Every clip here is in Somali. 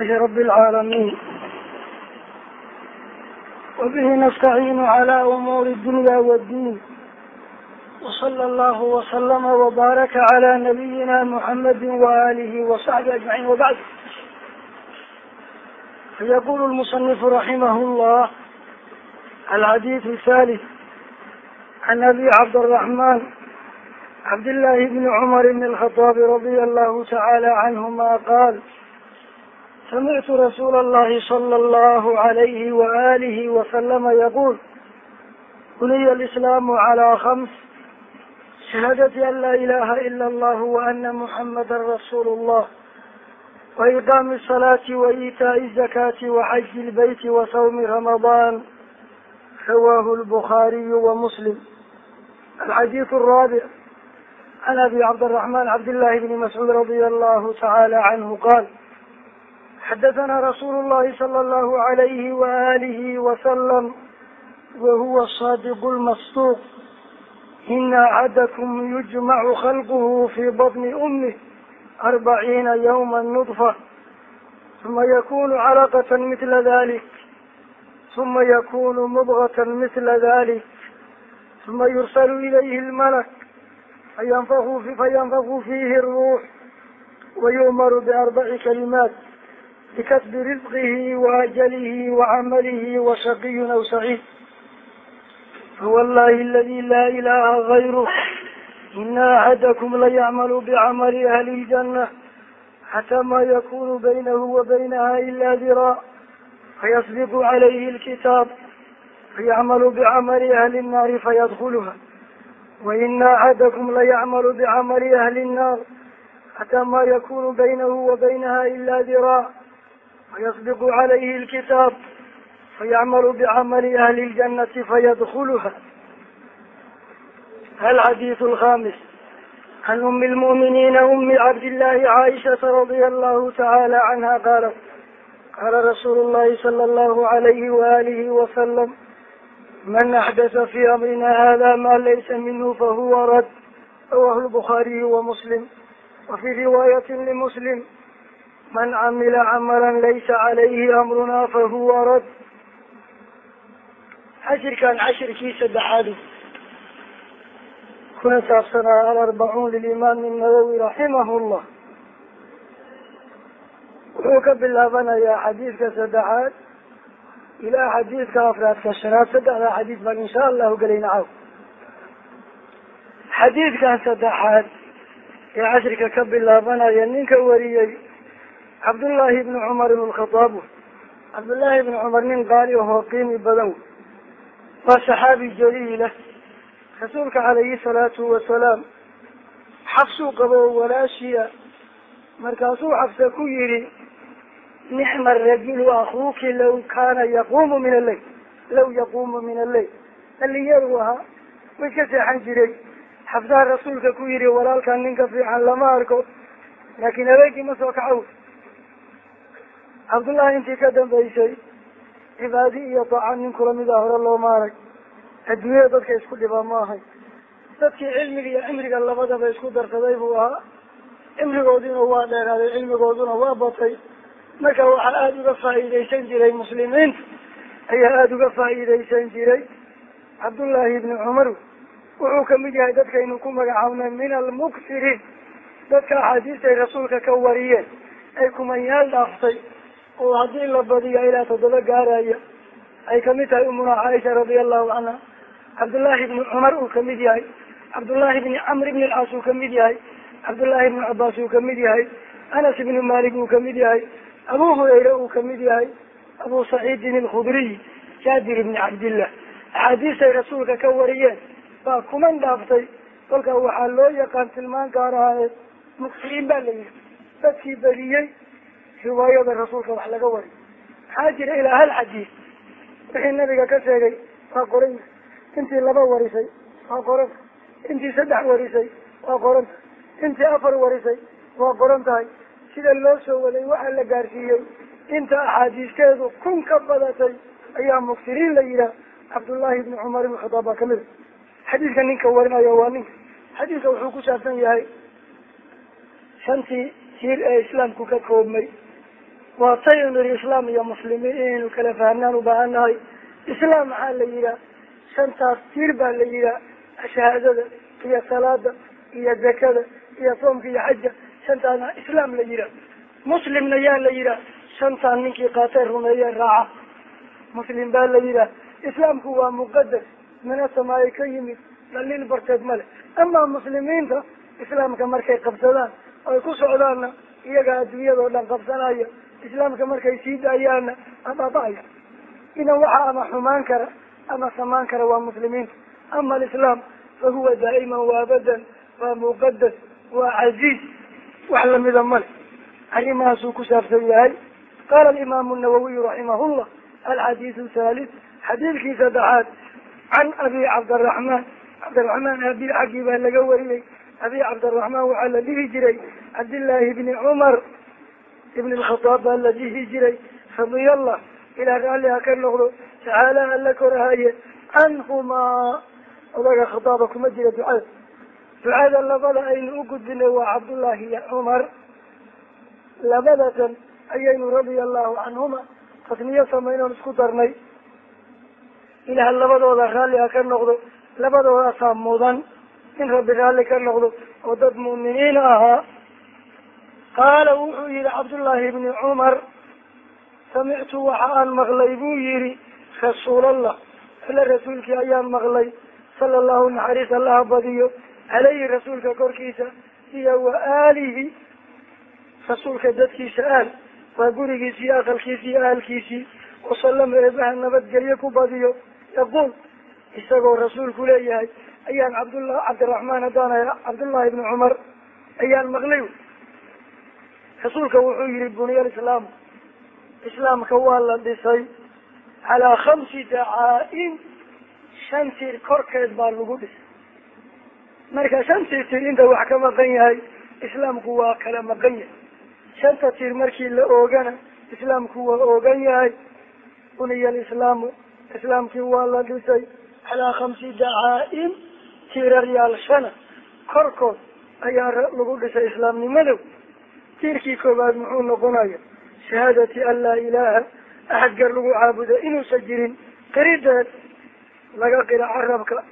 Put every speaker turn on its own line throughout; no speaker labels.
رب العالمين وبه نستعين على أمور الدنيا والدين وصلى الله وسلم وبارك على نبينا محمد وآله وصحبه أجمعين وبعد فيقول المصنف رحمه الله الحديث الثالث عن أبي عبد الرحمن عبد الله بن عمر بن الخطاب رضي الله تعالى عنهما قال سمعت رسول الله صلى الله عليه وآله وسلم يقول بني الإسلام على خمس شهادة أن لا إله إلا الله وأن محمدا رسول الله وإقام الصلاة وإيتاء الزكاة وحج البيت وصوم رمضان رواه البخاري ومسلم الحديث الرابع عن أبي عبد الرحمن عبد الله بن مسعود رضي الله xadathana rasuulu llahi sala allahu alayhi waalihi wasalam wahuwa saadiqu lmasduuq ina axadakum yujmacu khalquhu fii batni ummih arbaciina yawma nudfa uma yakunu calaqata mitla dalik uma yakunu mudgata mitla dalik uma yursalu ilayhi lmalak fayanfaku fiihi ruux wayu'maru biarbaci kalimaat bikasbi risqihi wa ajalihi wa camalihi wa shaqiyun aw saciid fawallahi aladi laa ilaaha gayruh ina axadakum layacmalu bicamali ahli iljanna xataa maa yakunu baynahu wa baynaha ilaa diraac fayasbiqu calayhi alkitaab fayacmalu bicamali ahli nnaari fayadkhuluha waina axadakum layacmalu bicamali ahli nnaar xataa maa yakunu baynahu wa baynaha ilaa diraac فيسبق عليه الكتاب فيعمل بعمل أهل الجنة فيدخلها الحديث الخامس عن أم المؤمنين أم عبد الله عائشة رضي الله تعالى عنها قالت قال رسول الله صلى الله عليه وآله وسلم من أحدث في أمرنا هذا ما ليس منه فهو رد رواه البخاري ومسلم وفي رواية لمسلم man camila camalan laysa calayhi amrunaa fahuwa rad cashirkan cashirkii saddexaadu kuna saabsanaa alarbacuun lilimaami nawowi raximahu llah wuxuu ka bilaabanayaa xadiidka saddexaad ilaa xadiidka afraadka shanaad saddexdaa xadiid baan insha allahu gelayna caw xadiidkan saddexaad ee cashirka ka bilaabanaya ninka wariyey cabdullaahi ibni cumar ibn lkhadaab cabdullaahi ibni cumar nin qaali ahoo qiimi badan. Waa saxaabi jaliila. Rasuulka calayhi salaatu wasalaam xabsuu qabo oo walaashiya. Markaasuu xabse ku yidhi nicma rajulu akuuki law kaana yaquumu min alleyl law yaquumu min alleyl dhalinyaruu ahaa way ka seexan jiray. Xabsaha rasuulka ku yidhi walaalkan ninka fiican lama arko laakiin habeenkii ma soo kacaw cabdullahi intii ka dambaysay cibaadi iyo daaca nin kula mid a hore looma arag adduunyada dadka isku dhibaa ma ahay. Dadkii cilmiga iyo cimriga labadaba isku darsaday buu ahaa. Cimrigooduna waa dheeraaday cilmigooduna waa batay. Marka waxaa aada uga faa'iidaysan jiray muslimiinta ayaa aada uga faa'iidaysan jiray. Cabdullaahi ibni cumar wuxuu ka mid yahay dadkaynu ku magacaabnay min almuksiriin dadka axaadiistay rasuulka ka wariyeen ay kumanyaal dhaaftay oo haddii la badiya ilaa toddoba gaaraya ay ka mid tahay umuna caaisha radia allahu canha cabdullaahi ibni cumar uu ka mid yahay. Cabdullaahi ibni camr ibni alcaas uu ka mid yahay. Cabdullaahi ibni cabaas uu ka mid yahay. Anas ibni malik uu ka mid yahay. Abu hurayre uu ka mid yahay. Abu saciidin alkhudriy jaabir ibni cabdillah. Axaadiistay rasuulka ka wariyeen baa kuman dhaaftay. Kolkaa waxaa loo yaqaan tilmaan gaar muksiriin baa la yihi dadkii badiyey riwaayada rasuulka wax laga wariyo maxaa jira ilaa hal xadiis? Wixii nabiga ka sheegay waa qoran. Intii laba warisay waa qoranta intii saddex warisay waa qoranta intii afar warisay waa qoran tahay. Sida loo soo waday waxaa la gaarsiiyey inta axaadiisteedu kun ka badatay ayaa muksiriin la yidhaah cabdullaahi ibni cumar ibn khadaab baa ka mid a xadiidka ninka warinayo waa ninka xadiidka wuxuu ku saabsan yahay shantii tiir ee islaamku ka koobmay waa taynu nihi islaam iyo muslimiin inaynu kala fahnaan ubaahan nahay. Islaam maxaa la yidhaha shantaas tiir baa la yidhaha shahaadada iyo salaada iyo zakada iyo soomka iyo xaja shantaana islaam la yidhaha muslimna yaa la yidhaha shantaan ninkii qaatay rumeeye raaca. Muslim baa la yidhaha islaamku waa muqadas mina samaaye ka yimid dhaliil barteed male amaa muslimiinta islaamka markay qabsadaan oy ku socdaanna iyagaa adduunyadao dhan qabsanaya islaamka markay sii daayaanna abaaba-aya idan waxaa ama xumaan kara ama samaan kara waa muslimiinta ama alislaam fa huwa daa'iman wa abadan waa muqadas waa caziiz wax lamida male arrimahaasuu ku saabsan yahay. Qaala alimaamu nawawiyu raximahullah alxadiidu thalis xadiidkii saddexaad can abi cabdiraxmaan cabdiraxmaan abi xaggii baa laga wariyey abi cabdiraxmaan waxaa la dhihi jiray cabdillaahi bni cumar ibn lkhataab baa la dhihi jiray radiyallah ilaa raalli ha ka noqdo. Tacaala alla korahaye canhumaa odaga khitaaba kuma jira ducada. Ducada labada aynu u gudbinay waa cabdullaahi iyo cumar labadatan ayaynu radia allahu canhuma tasniyo samaynoon isku darnay. Ilaah labadooda raalli ha ka noqdo. Labadoodasaa mudan. In rabbi raalli ka noqdo. Oo dad mu'miniin ahaa qaala wuxuu yihi cabdullaahi ibni cumar samictu waxa aan maqlay buu yihi rasuulallah alle rasuulkii ayaan maqlay sala allahu naxariis allaha badiyo caleyhi rasuulka korkiisa iyo wa aalihi rasuulka dadkiisa aal waa gurigiisi iyo aqalkiisi iyo ahalkiisii wasalama eebaha nabadgelyo ku badiyo yaquul isagoo rasuulku leeyahay ayaan cabdullah cabdiraxmaan haddaan cabdullahi ibni cumar ayaan maqlay rasuulka wuxuu yihi buniya alislaamu islaamka waa la dhisay calaa khamsi dacaa-in shan tir korkeed baa lagu dhisay. Marka shantii tir inta wax ka maqan yahay islaamku waa kala maqan yahay. Shanta tir markii la oogana islaamku waa oogan yahay buniya alislaamu islaamkii waa la dhisay calaa khamsi dacaa-in tiiraryaal shana korkood ayaa lagu dhisay islaamnimadow tiirkii koowaad muxuu noqonaya shahaadati an laa ilaaha axad gar lagu caabudo inuusan jirin qirideed laga qira carabka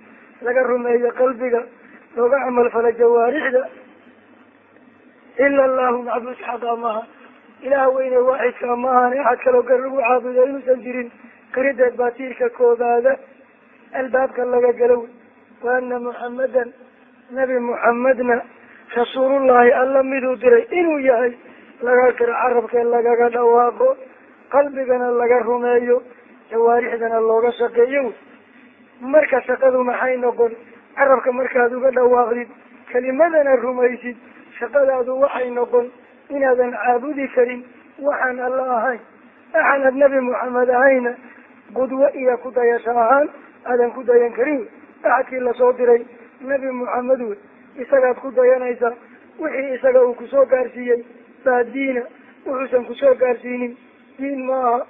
laga rumeeyo qalbiga looga camal fala jawaarixda. Ila allahu macbuud xaqa maaha ilaah weyne waaxidka maahan axad kaloo gar lagu caabudo inuusan jirin qirideed baa tiirka koobaada albaabka laga galo. Wey wa ana muxammadan nabi muxammedna rasuulullahi alla miduu diray inuu yahay laga kira carabkee lagaga dhawaaqo qalbigana laga rumeeyo jawaarixdana looga shaqeeyo. Marka shaqadu maxay noqon? Carabka markaad uga dhawaaqdid kelimadana rumaysid shaqadaadu waxay noqon inaadan caabudi karin waxaan alla ahayn axanad nabi moxamed ahayna qudwo iyo ku dayasho ahaan aadan ku dayan karin. Axadkii la soo diray nabi moxamed wey isagaad ku dayanaysaa wixii isaga uu ku soo gaarsiiyey baa diina wuxuusan ku soo gaarsiinin. Diin maaha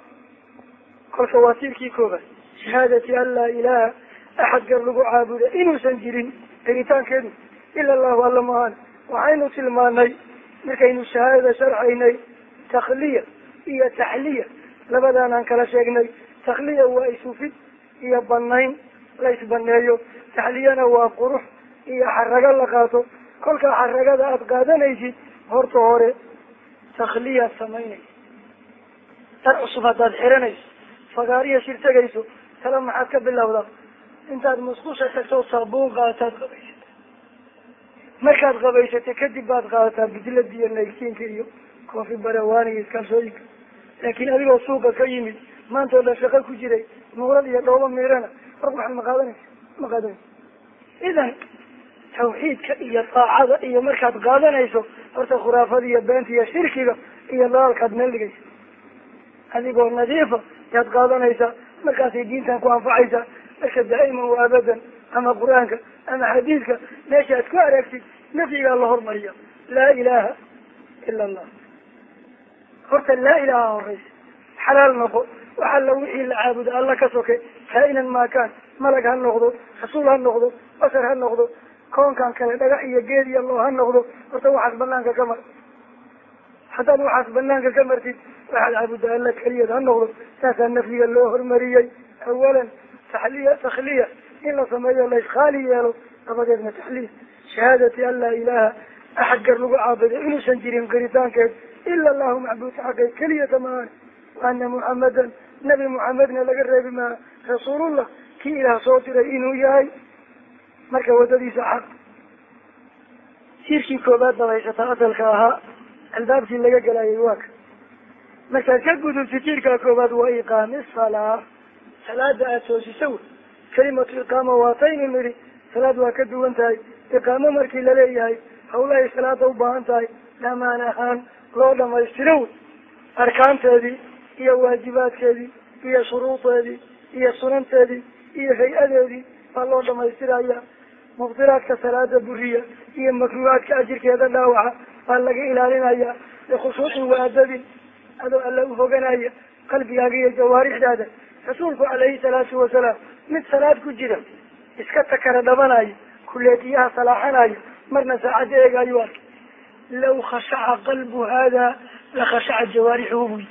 kolka waa tiirkii koobaad shahaadati an laa ilaaha axad gar lagu caabuda inuusan jirin. Diritaankeedu ila allahu alla maahan waxaynu tilmaanay markaynu shahaadada sharxaynay takhliya iyo taxliya. Labadaanaan kala sheegnay. Takhliya waa isufid iyo banayn la isbaneeyo taxliyana waa qurux iyo xarago la qaato. Kolkaa xaragada aada qaadanaysid horta hore takhliyaad samaynaysa dar cusub haddaad xiranayso fagaariya shir tegayso tala maxaad ka bilowdaa intaad musqusha tagto saabuun qaataad qabaysata markaad qabaysata kadib baad qaadataa bidladi iyo naygtiinka iyo koofi barawaaniga iskaalsooyinka laakiin adigoo suuqa ka yimid maanta oo dhan shaqo ku jiray nuurad iyo dhoobo miirana war waxaad ma qaadanaysa ma qaadanaysa idan tawxiidka iyo daacada iyo markaad qaadanayso horta khuraafada iyo beenta iyo shirkiga iyo dalaalkaad meel dhigaysa adigoo nadiifa yaad qaadanaysaa markaasay diintan ku anfacaysaa marka daa'iman wa abadan ama qur'aanka ama xadiidka meesha ad ku aragtid nafyigaa la hormariya laa ilaha ila allah horta laa ilaha horeysa xalaal noqo. Wax alla wixii la caabudo alla ka soke kaa-inan maakaan malag ha noqdo rasuul ha noqdo basar ha noqdo koonkan kale dhagax iyo geed iyo loo ha noqdo horta waxaas banaanka ka mar. Haddaad waxaas banaanka ka martid waxaad caabuda alla keliyad ha noqdo saasaa nafyiga loo hormariyey. Awalan taxliya takhliya in la sameeyo la iskhaali yeelo dabadeedna taxliil shahaadati an laa ilaaha axad gar lagu caabudo inuusan jirin garitaankeed ila allahu macbuudka xaqay keliyata maane wa ana muxamadan nabi muxamedna laga reebi maa rasuulullah kii ilaah soo diray inuu yahay marka waddadiisa xaq siirkii koobaad dabaysata asalka ahaa albaabkii laga galayay waa ka. Markaad ka gudubti tiirkaa koobaad waa iqaami salaa salaada aada toosisa wey kalimatu iqaama waataynu nidhi salaad waa ka duwan tahay. Iqaamo markii la leeyahay hawlahay salaada u baahan tahay dhamaan ahaan loo dhamaystiro wey arkaanteedii iyo waajibaadkeedii iyo shuruudeedii iyo sunanteedii iyo hay'adeedii baa loo dhamaystiraya mubdiraadka salaada buriya iyo makruuhaadka ajirkeeda dhaawaca baa laga ilaalinaya bikhushuucin waadadin adoo alla ufoganaya qalbigaaga iyo jawaarixdaada. Rasuulku calayhi salaatu wasalaam mid salaad ku jira iska takara dhabanaya kuleetiyaha salaaxanaya marna saacadda eegaayu arkay law khashaca qalbu hada la khashaca jawaarixuhu buy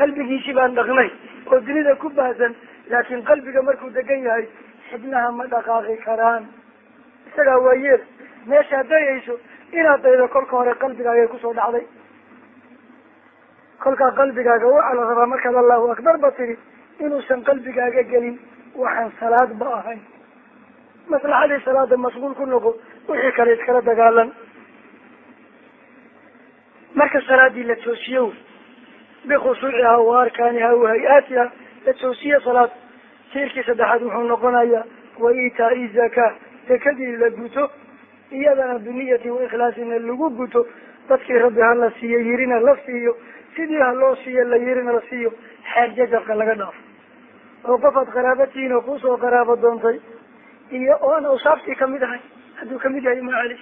qalbigiisi baan dhaqnay oo dunida ku baahsan laakiin qalbiga markuu degan yahay xibnaha ma dhaqaaqi karaan isagaa waa yeel meeshaad dayayso inaad daydo kolka hore qalbigaagay ku soo dhacday. Kolkaa qalbigaaga waxaa la rabaa markaad allahu akbar ba tiri inuusan qalbigaaga gelin waxaan salaad ba ahayn. Maslaxadii salaada mashguul ku noqo wixii kale iskala dagaalan. Marka salaadii la toosiyo bikhushuuciha wa arkaaniha wa hay'aatiha la toosiye salaad tiirkii saddexaad wuxuu noqonayaa wa itaa-i zakaa zakadii la guto iyadana biniyati wa ikhlaasina lagu guto dadkii rabbi ha la siiyo yirina la siiyo sidii ha loo siiyo la yirina la siiyo xeer jajabka laga dhaafo oo qofaad qaraabatihiin oo ku soo qaraabo doontay iyo oo aan awsaaftii ka mid ahay hadduu ka mid yahay macali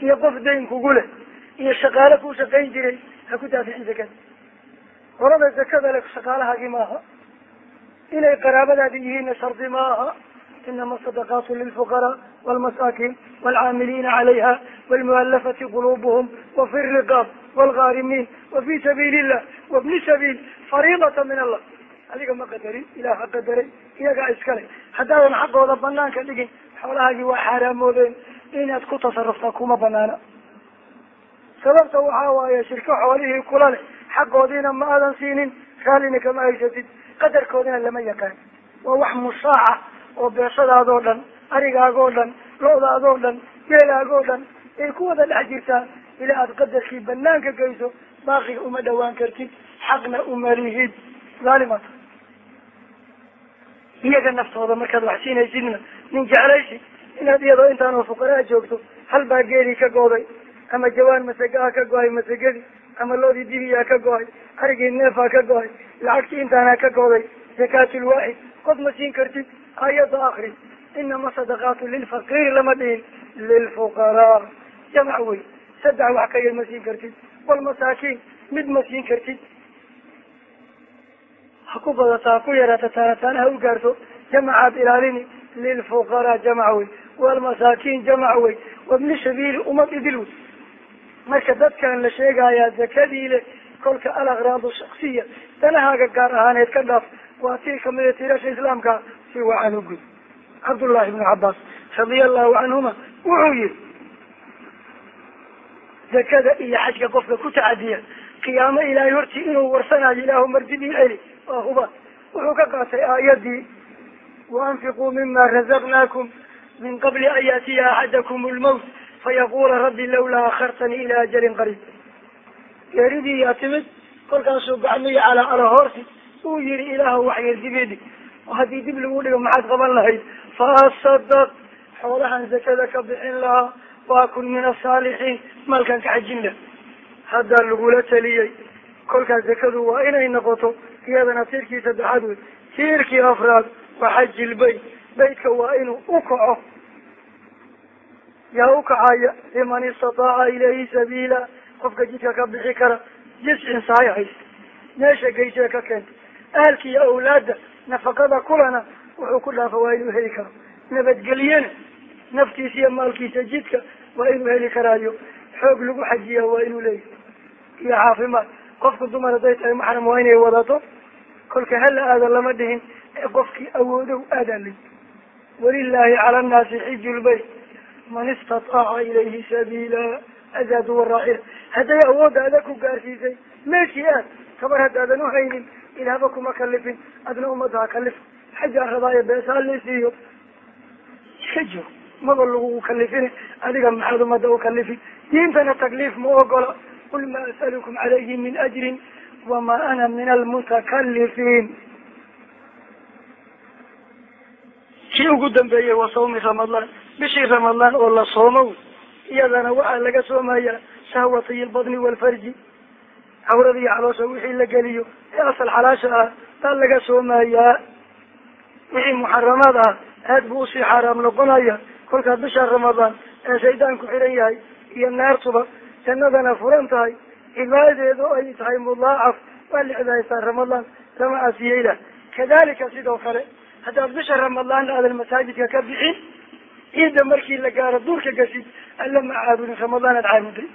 iyo qof dayn kugu leh iyo shaqaale kuu shaqayn jiray ha ku daafixin zakada horada zakada le shaqaalahaagii maaha inay qaraabadaadi yihiinna shardi ma aha inama asadaqaatu lilfuqaraa walmasaakin waalcaamiliina calayha walmualafati qulubuhum wafi riqaab waalgaarimiin wafi sabiili illah wabni sabiil fariidata min allah adiga ma qadarin ilaah ha qadaray iyagaa iskale haddaadan xaqooda banaanka dhigin xoolahaagii waa xaaraamoodeen inaad ku tasaruftaa kuma banaana sababta waxaa waaye shirko xoolihii kula leh xaqoodiina ma aadan siinin raallina kama haysatid qadarkoodina lama yaqaan waa wax mushaaca oo beeshadaadoo dhan arigaagoo dhan lo-daadoo dhan geelaagoo dhan ay ku wada dhex jirtaa ilaa aad qadarkii banaanka geyso baaqiga uma dhawaan kartid xaqna uma lihid. Dhaalimata iyaga naftooda markaad wax siinaysidna nin jeclaysi inaad iyadoo intaanoo fuqaraa joogto hal baa geelii ka gooday ama jawaan masegaa ka go'ay masegadii ama loodii dibiyaa ka go'ay arigii neefaa ka go'ay lacagtii intaanaa ka gooday zakaatulwaaxid qof ma siin kartid ayada akri inama sadaqaatu lilfaqiiri lama dhihin lilfuqaraa jamac wey saddex wax ka yar ma siin kartid walmasaakiin mid ma siin kartid ha ku badata ha ku yarata taanataana ha u gaarto jamacaad ilaalini lilfuqaraa jamac wey walmasaakiin jamac wey wabni sabiili umad idil marka dadkan la sheegayaa zakadii le kolka alaqraadu shaksiya danahaaga gaar ahaaneed ka dhaaf waa tii kamida tiirasha islaamka si wacan u gud. Cabdullahi ibnu cabaas radia allahu canhuma wuxuu yihi zakada iyo xajka qofka ku tacadiya qiyaamo ilaahay hortii inuu warsanayo ilaahu mardidii celi. Waa huba. Wuxuu ka qaatay aayadii waanfiquu mima razaqnaakum min qabli an yaatiya axadakum lmawt fayaqula rabbi lawlaa akhartanii ila ajalin qariib. Geeridii yaa timid kolkaasuu gacmiyi calaa ala hoorsi uu yihi ilaahu waxyar dibidi haddii dib lagu dhigo maxaad qaban lahayd? Faasadaq xoolahan zakada ka bixin lahaa waa kun min asaalixiin maalkan ka xajin lah haddaa lagula taliyey kolkaas zakadu waa inay noqoto iyadana tiirkii saddexaad wey tiirkii afraad waa xajil bayt baytka waa inuu u kaco. Yaa u kacaya liman istataaca ilayhi sabiila. Qofka jidka ka bixi kara jiscin sahay haysta meesha geysee ka keenta ahalka iyo awlaadda nafaqada kulana wuxuu ku dhaafa waa inuu heli karo. Nabadgelyena naftiisa iyo maalkiisa jidka waa inuu heli karaayo. Xoog lagu xajiya waa inuu leeyahy iyo caafimaad. Qofku dumar hadday tahay maxram waa inay wadato. Kolka hala aada lama dhihin ee qofkii awoodow aadaa layi walilaahi cala annaasi xiju lbayt man istataaca ilayhi sabiila azaadu waraaxila hadday awoodda adag ku gaarsiisay meeshii aad kabar haddaadan uhaynin ilaahba kuma kalifin adna ummadda ha kalif xajaan rabaayo beesaa lisiiyo iska jiro maba lagu kalifin adiga maxaad ummadda ukalifi diintana takliif ma ogola qul ma asalukum calayhi min ajrin wama ana min almutakalifiin kii ugu dambeeyey waa sawmi ramadaan bishii ramadaan oo la soomow iyadana waxaa laga soomayaa shahwatay lbadni walfarji cawrada iyo caloosha wixii la geliyo ee asal xalaasha ah baa laga soomayaa wixii muxaramaad ah aad buu u sii xaaraam noqonaya kolkaa bisha ramadaan ee shaydaanku xiran yahay iyo naartuba jannadana furan tahay. Cibaadadeedu ay tahay mudaacaf waa la cibaadaystaa ramadaan lama aasiye ilah kadalika sidoo kale haddaad bisha ramadaan aadan masaajidka ka bixin ciidda markii la gaaro duurka gashid alla ma caabudin ramadaan aad caabuday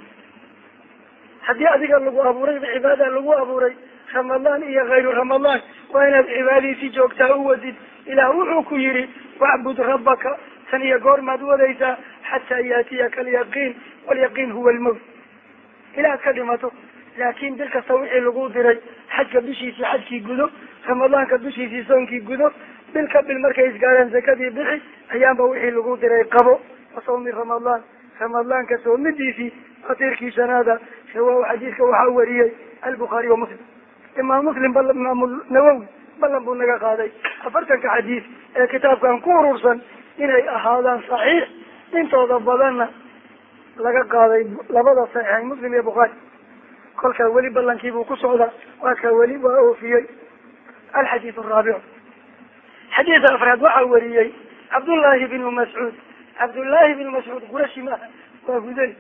haddii adiga lagu abuuray cibaada lagu abuuray ramadaan iyo kayru ramadaan waa inaad cibaadadiisi joogtaa u wadid. Ilaah wuxuu ku yihi wacbud rabbaka. Tan iyo goormaad wadaysaa xataa yaatiyaka alyaqiin walyaqiin huwa almowt ilaad ka dhimato laakin bil kasta wixii lagu diray xajka bishiisii xajkii gudo ramadaanka bishiisii soonkii gudo bil ka bil markay isgaaraan zakadii bixi ayaanba wixii lagu diray qabo. Wasawmi ramadaan ramadaanka soomidiisii fatiirkii shanaada rawaahu xadiidka waxaa wariyey albukhaari wa muslim. Imaam muslim bal imaamu nawowi ballan buu naga qaaday afartanka xadiis ee kitaabkan ku urursan inay ahaadaan saxiix. Intooda badanna laga qaaday labada saxiixayn muslim iyo bukhaari. Kolkaa weli ballankii buu ku socdaa waa kaa weli waa oofiyey. Alxadiid araabicu xadiidka afraad waxaa wariyey cabdullaahi bnu mascuud cabdullaahi bnu mascuud qurashi maaha waa hudali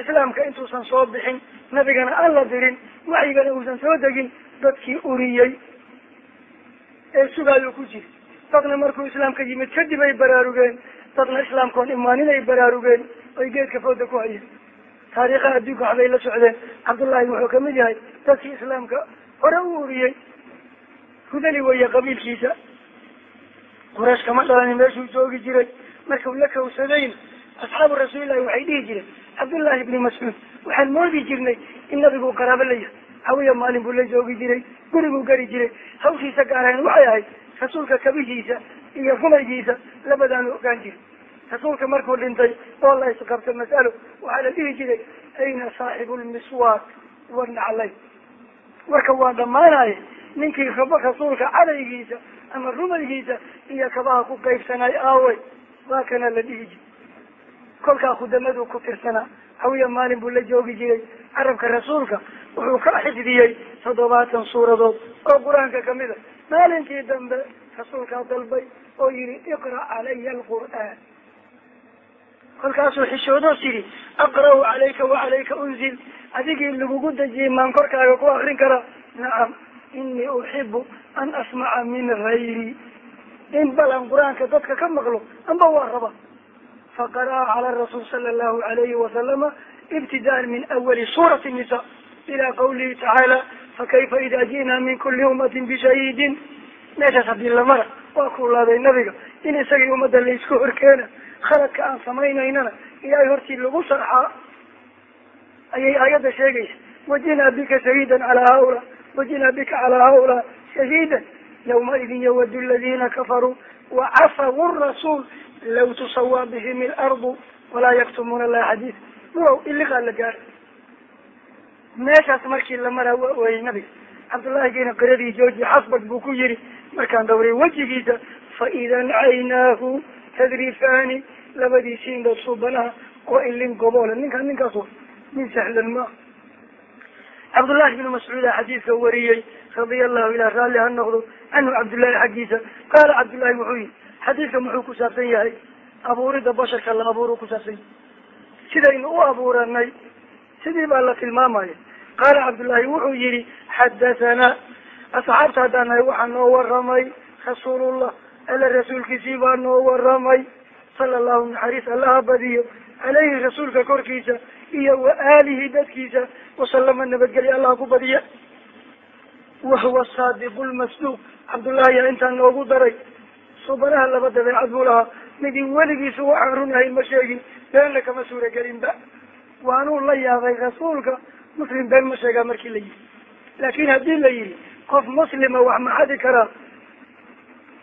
islaamka intuusan soo bixin nabigana aan la dirin waxyigana uusan soo degin dadkii uriyey ee sugaayo ku jiri dadna markuu islaamka yimid kadib ay baraarugeen. Dadna islaamkoon imaanin ay baraarugeen oy geedka fooda ku hayeen. Taariikhaha adduunka waxbay la socdeen cabdullaahi wuxuu ka mid yahay dadkii islaamka hore u uriyey. Hudali weeye qabiilkiisa. Quraysh kama dhalanin meeshuu joogi jiray markuu la kawsadayna asxaabu rasuulillahi waxay dhihi jireen cabdullaahi ibni mascuud waxaan moodi jirnay in nabigu qaraabo la yahay hawiya maalin buu la joogi jiray guriguu gari jiray. Hawshiisa gaarayn waxay ahayd rasuulka kabihiisa iyo rumaygiisa labadaanu ogaan jiray. Rasuulka markuu dhintay oo la isqabto mas'alo waxaa la dhihi jiray ayna saaxibu lmiswaak wanaclay warka waa dhammaanaya ninkii rabo rasuulka cadaygiisa ama rumaygiisa iyo kabaha ku qaybsanay aawey waa la dhihi jiray. Kolkaa khudamadu ku tirsanaa hawiya maalin buu la joogi jiray. Carabka rasuulka wuxuu ka xifdiyey toddobaatan suuradood oo qur'aanka ka mid a. Maalinkii dambe rasuulkaa dalbay oo yihi iqra' calaya alqur'aan. Kolkaasuu xishoodo tidhi aqra'u calayka wacalayka unzil. Adigii lagugu dejiyey maan korkaaga ku akrin karaa nacam inii uxibu an asmaca min gayri in bal aan qur'aanka dadka ka maqlo amba waa raba. Faqara'a cala rasuul sala allahu alayhi wasalama ibtidaan min awali suurati nisa ila qawlihi tacaala fakayfa ida ji'naa min kuli ummatin bishahiidin meeshaas haddii lamara waa kuulaaday nabiga in isagii ummadda la isku horkeena khaladka aan samaynaynana ilaahay hortii lagu sharxaa ayay aayadda sheegaysa wajinaa bika shahiidan calaa haula wajinaa bika calaa haula shahiidan yawmaidin yawadu aladiina kafaruu wacafawu rasuul law tusawaa bihim ilardu walaa yaktumuuna allaha xadiid durow iliqaa la gaara meeshaas markii la maraa waa ooyey nabiga cabdullaahi gina qiradii jooji xasbag buu ku yihi markaan dawray wejigiisa faidan caynaahu tadrifaani labadiisi indhood suubanaha oo ilin goboole ninkaan ninkaas nin sahlan maa cabdullahi bnu mascuuda xadiidka wariyey radia allahu ilah raalli ha noqdo canhu cabdullaahi xaggiisa qaala cabdullaahi wuxuu yihi xadiidka muxuu ku saabsan yahay abuurida basharka la abuuru kusaabsan yahay. Sidaynu u abuuranay sidii baa la tilmaamaya. Qaala cabdullaahi wuxuu yihi xadathana asxaabta haddaan nahay waxaa noo waramay rasuulullah alla rasuulkiisii baa noo waramay sala allahu naxariis allaha badiyo caleyhi rasuulka korkiisa iyo wa aalihi dadkiisa wasalama nabadgelya allah ku badiya wahuwa saadiqu lmasduuq cabdullahi yaa intaan noogu daray. Subanaha laba dabeecad buu lahaa. Midii weligiisu waxaan run ahayn ma sheegin. Beenna kama suuragelinba waanuu la yaabay rasuulka. Muslim been ma sheegaa markii la yihi laakin haddii la yihi qof muslima wax ma xadi karaa?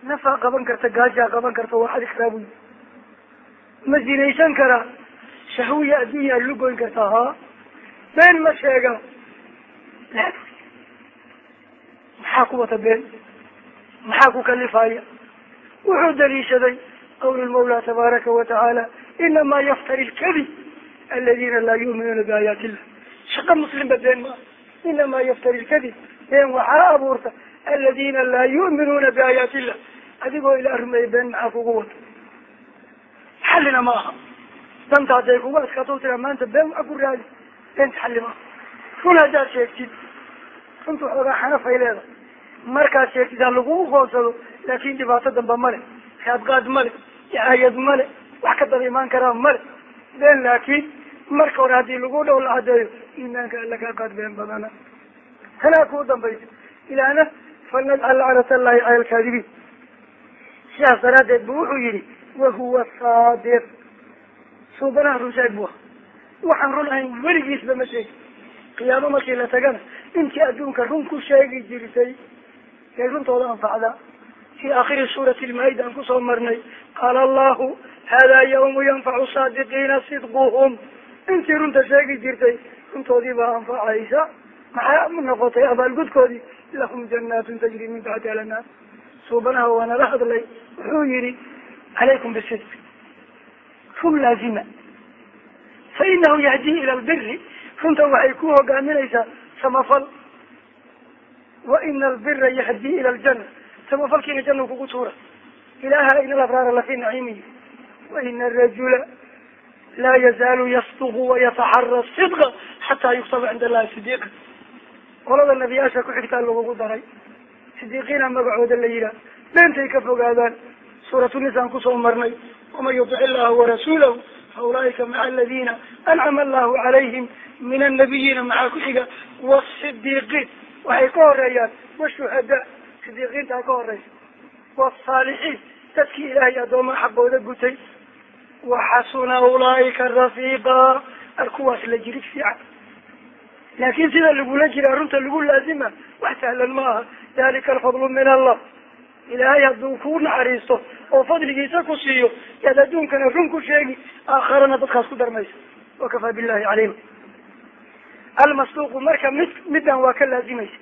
Nafaa qaban karta gaajaa qaban karta waa xadi karaa buu yihi ma zinaysan karaa? Shahwiya adduunyaa lugoyn kartaa haa been ma sheega maxaa ku wata been maxaa ku kalifaya? Wuxuu daliishaday qawl lmawla tabaaraka wa tacaala inamaa yaftari lkadib aladina laa yu'minuuna biaayaati illah shaqa muslimba been maa inamaa yaftari lkadib been waxaa abuurta aladina laa yu'minuuna biaayaati illah adigoo ilaa rumeeyay been maxaa kugu wata xallina ma aha. Danta hadday kugu adkaato tiraa maanta been waxa ku raadi. Beenta xalli maaha run haddaad sheegtid runta waxoogaa xanafay leedahay markaad sheegtid ha lagugu qoonsado laakin dhibaato damba male raadqaad male icaayad male wax ka daba imaan karaa male been laakin marka hore haddii lagu dhow la cadeeyo iimaanka alla kaa qaad been badana. Tanaa kuu dambaysa. Ilaahna falnajcal lacnat allahi cala alkaadibiin. Sidaas daraaddeed bu wuxuu yihi wahuwa saadiq. Suubanaha run sheeg bu ah. Waxaan run ahayn weligiisba ma sheegi. Qiyaamo markii la tagana intii adduunka run ku sheegi jirtay ee runtooda anfacda. Fi aakhiri suurati lmaa-ida aan ku soo marnay qaala allahu hada yawmu yanfacu saadiqiina sidquhum. Intii runta sheegi jirtay runtoodii baa anfacaysa. Maxaa noqotay? Abaalgudkoodii lahum janaatun tajri min taxti alannaar suubanaha waa nala hadlay wuxuu yihi calaykum bisidq. Run laazima. Fa inahu yahdi ila lbiri runta waxay ku hogaaminaysaa samafal wa ina albira yahdi ila ljana samafalkiina jana kugu tuura ilaha ina alabraara lafi naciimiyi wa ina arajula laa yazaalu yasduqu wayataxara sidqa xataa yuktaba cinda allahi sidiiqa qolada nabiyaasha ku xigtaa lagugu daray sidiiqiina magacooda la yihaah beentay ka fogaadaan suuratunisaan ku soo marnay waman yutic illaha fa ulaa'ika maca aladina ancama allahu calayhim min annabiyiina maxaa ku xiga wasidiiqiin waxay ka horeeyaan washuhadaa sidiiqiintaa ka horeysa wasaalixiin dadkii ilaahay addoomaa xaqooda gutay. Waxasuna ulaaika rafiiqa ar kuwaas la jirid fiican. Laakin sida lagula jiraa runta lagu laazima wax sahlan ma aha. Dalika alfadlu min allah. Ilaahay hadduu ku naxariisto oo fadligiisa ku siiyo yaad adduunkana run ku sheegi aakharana dadkaas ku darmaysa. Wakafaa billahi calayhim almasduuqu marka mid middan waa ka laazimaysa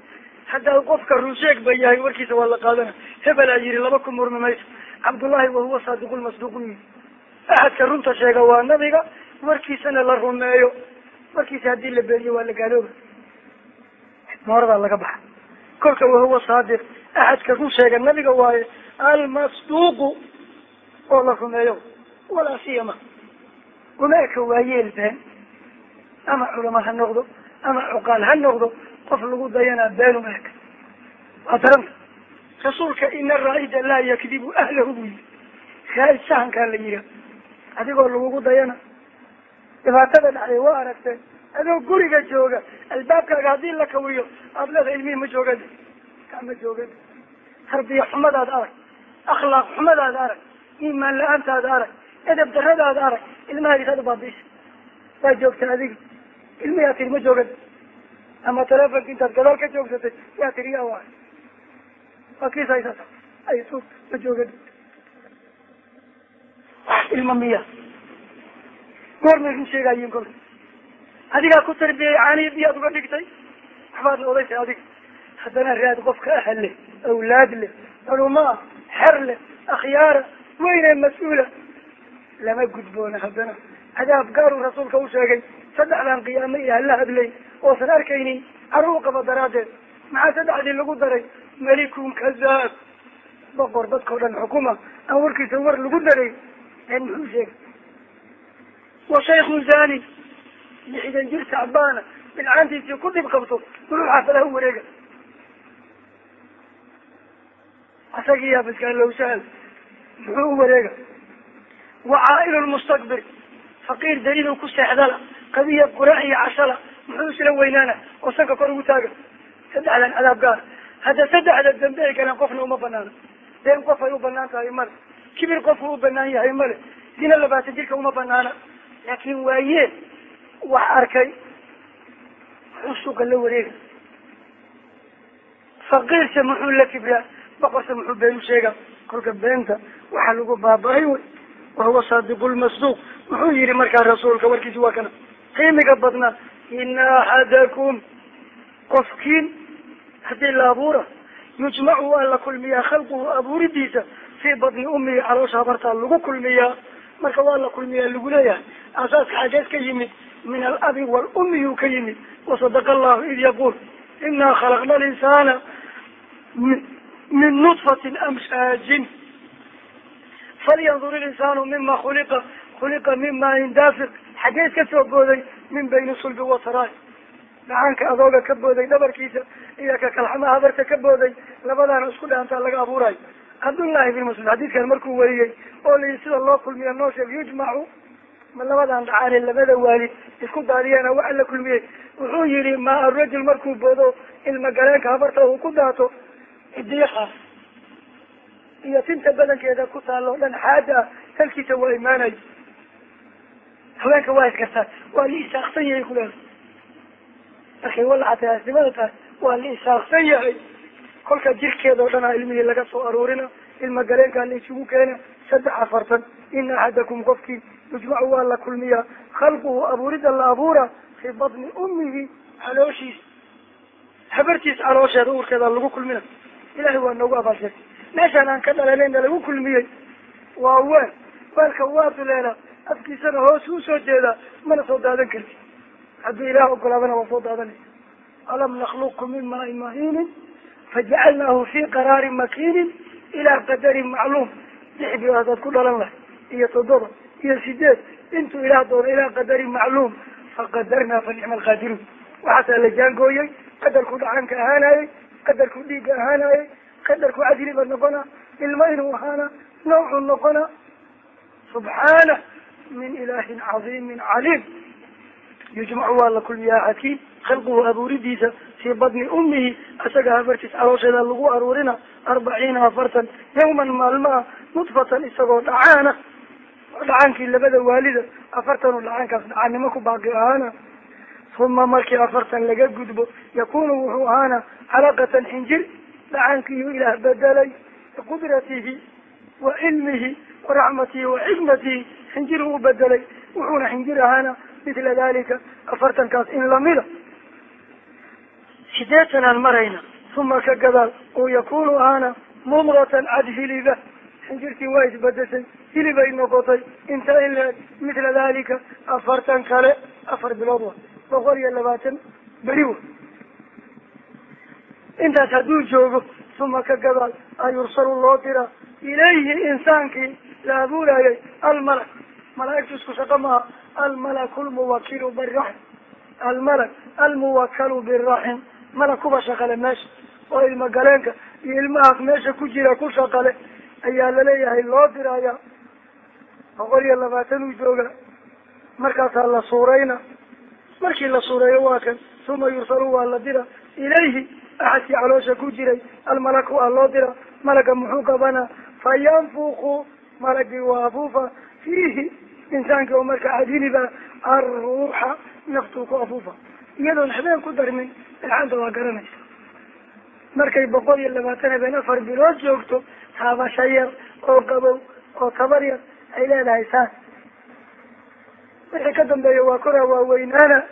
haddaa qofka run sheeg ba yahay warkiisa waa la qaadana hebelaa yihi laba ku murmi mayso. Cabdullahi wahuwa saadiqu lmasduuqu yihi axadka runta sheega waa nabiga warkiisana la rumeeyo. Warkiisa haddii la beeriyo waa la gaalooba. Mooradaa laga baxa. Kolka wahuwa saadiq. Axadka run sheega nabiga waaye almasduuqu oo la rumeeyo. Walaa siyama. Uma eka waayeel been ama culama ha noqdo ama cuqaal ha noqdo qof lagu dayanaa been uma eka waa daranta rasuulka ina raa'ida laa yakdibu ahlahu buu yihi raa'id sahankaa la yihaa adigoo lagugu dayana. Dhibaatada dhacday waa aragteen adoo guriga jooga albaabkaaga haddii la kawiyo aada leedahay ilmihii ma joogan kama joogan tarbiya xumadaada arag. Akhlaaq xumadaada arag. Iimaan la'aantaada arag. Edab daradaada arag. Ilmahagisaad ubaabisa waa joogta adiga ilmiyaa tiri ma joogan ama telefonka intaad gadaal ka joogsatay yaa tiri yaa waay waa kiis haysata ay su ma joogan ilma miya. Goormay run sheegaayiin kolka adigaa ku tarbiyay caaniya biyaad uga dhigtay? Waxbaad la odaytay adiga. Haddana raad qofka ahal leh awlaad leh culumaa xer leh akhyaara weyne mas'uula. Lama gudboona haddana. Cadaab gaaruu rasuulka u sheegay saddexdan qiyaamo iyo hala hadlay oosan arkaynin caruu qaba daraaddeed. Maxaa saddexdii lagu daray? Malikun kazaab. Boqor dadkao dhan xukuma aan warkiisa war lagu daray. En muxuu sheegay? Wa shaykun zani lixdan jir tacbaana bilcaantiisii ku dhib qabto muxuu xaafadaha wareega. Asagii yaa biskaalowsahal muxuu u wareega. Wa caa'ilu lmustakbir faqiir daliilu ku seexdala qabiya quraac iyo cashala muxuu isla weynaana oo sanka kor ugu taaga. Saddexdan cadaab gaar. Hadda saddexda dambe ay galeen qofna uma banaana been qof ay u bannaan tahay male. Kibir qofku u banaan yahay male. Dina labaatan jirka uma banaana laakin waayee wax arkay muxuu suuqa la wareega. Faqiirse muxuu la kibraa boqorse muxuu been u sheega. Kolka beenta waxaa lagu baaba-ay wey wahuwa saadiqu lmasduuq muxuu yihi markaa rasuulka warkiisi waa kana qiimiga badnaa. Ina axadakum qofkiin haddii la abuura yujmacu waa la kulmiyaa khalquhu abuuridiisa. Fii badni umihi caloosha habartaa lagu kulmiyaa marka waa la kulmiyaa lagu leeyahay. Asaaska xagees ka yimid min alabi walummi yuu ka yimid. Wasadaqa allahu id yaquul. Inaa khalaqna alinsaana min nudfatin amshaajin. Falyandur ilinsaanu mima khuliqa. Khuliqa min maain xagees ka soo booday min bayni sulbi wataraay dhacaanka adooga ka booday dhabarkiisa iyo ka kalxamaha habarta ka booday labadaana isku dhaantaa laga abuurayo cabdullaahi bin mascuud xadiidkan markuu wariyey oo layihi sida loo kulmiya noo sheeg yujmacu ma labadan dhacaane labada waalid isku daadiyana waxa la kulmiyey. Wuxuu yihi ma arajul markuu boodo ilma galeenka habarta uu ku daato idiiqa iyo tinta badankeeda ku taalo dhan xaaja ah salkiisa waa imaanayo haweenka waa iskartaan waa la isaaqsan yahay kuleeda markay walaxatay asnimada tahay waa la isaaqsan yahay. Kolka jirkeeda o dhan a ilmihii laga soo aruurina ilma galeenkaa la isugu keena saddex afartan ina axadakum qofkii yujmacu waa la kulmiyaa. Khalquhu abuurida la abuura fii batni ummihi calooshiis. Habartiis caloosheeda uurkeeda lagu kulmina. Ilahay waa noogu abaalsheegtay meeshaan aan ka dhalanayna lagu kulmiyey waa weel. Weelka waa duleela afkiisana hoos u soo jeedaa mana soo daadan karti haddii ilaah ogolaadana waa soo daadanaysa alam nakluqkum min maain mahiinin fajacalnaahu fi qaraarin makiinin ilaa qadarin macluum. Lix bilood ku dhalan lahay iyo toddoba iyo sideed intuu ilaah doono ilaa qadarin macluum faqadarnaa fa nicma alqaadiruun waxaasaa la jaangooyey qadarku dhacanka ahaanayey qadarku dhiigga ahaanayey qadarku cadliba noqona ilmo inuu ahaana nawcu noqona. Subxaana min ilaahin cadiimin caliim yujmacu waa la kulmiyaa xakiim khalquhu abuuridiisa fii badni ummihi isaga habartiis caloosheeda lagu aruurina arbaciina afartan yawman maalmaa nudfatan isagoo dhacaana dhacaankii labada waalida afartanu dhacaankaas dhacaannimo ku baaqi ahaana uma markii afartan laga gudbo yakunu wuxuu ahaana calaqatan xinjir dhacaankiiyu ilaah bedelay biqudratihi wa cilmihi wa raxmatihi wa xikmatihi xinjiru u bedelay wuxuuna xinjir ahaana mithla dalika afartankaas in lamida sideetanaan marayna uma ka gadaal uu yakunu ahaana mumratan cad hiliba. Xinjirtii waa isbedeshay hilibay noqotay. Inta in leeg mithla dalika afartan kale afar bilood wa boqol iyo labaatan beri wa intaas hadduu joogo uma ka gadaal ayursalu loo dira ilayhi insaankii la abuurayay almalak malaaigtu isku shaqo maaha almalaku lmuwakilu biraxm almalak almuwakalu biraxim malak kuba shaqale meesha oo ilma galeenka iyo ilmahaas meesha ku jira ku shaqale ayaa la leeyahay loo diraya boqol iyo labaatan uu jooga markaasaa la suurayna markii la suureeyo waa kan uma yursalu waa la dira ilayhi axadkii caloosha ku jiray almalaku waa loo dira malaga muxuu qabanaa fa yanfuku malagii waa afuufa fiihi insaankii oo marka cadiliba arruuxa naftuu ku afuufa. Iyadoon habeen ku darmin ilxanta waa garanaysa. Markay boqol iyo labaatan habeen afar bilood joogto taabasho yar oo qabow oo tabar yar ay leedahay saas wixii ka dambeeya waa koraa waa weynaana.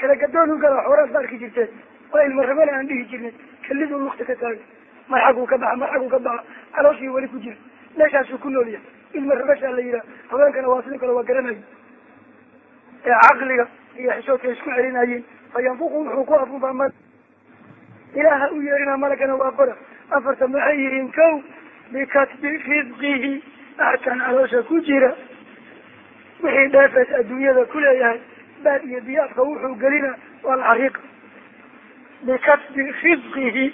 Kala gadoon u gala ba arki jirteen. Waa ilma rabana aan dhihi jirnay. Keliduu lukta ka taagay. Mar xaguu ka baxa mar xaguu ka baxa. Calooshii weli ku jira. Meeshaasuu ku nool yahay ilma rabashaa la yidhaha haweenkana waa sidoo kale waa garanaya ee caqliga iyo xishoodka isku celinayeen fa yanfuqu wuxuu ku afuufaa mal. Ilaaha u yeerina malagana waa qora. Afarta maxay yihiin kow? Bikatbi risqihi axkan caloosha ku jira. Wixii dheefees adduunyada kuleeyahay baad iyo biyaadka wuxuu gelina waa alxariiqa bikatbi risqihi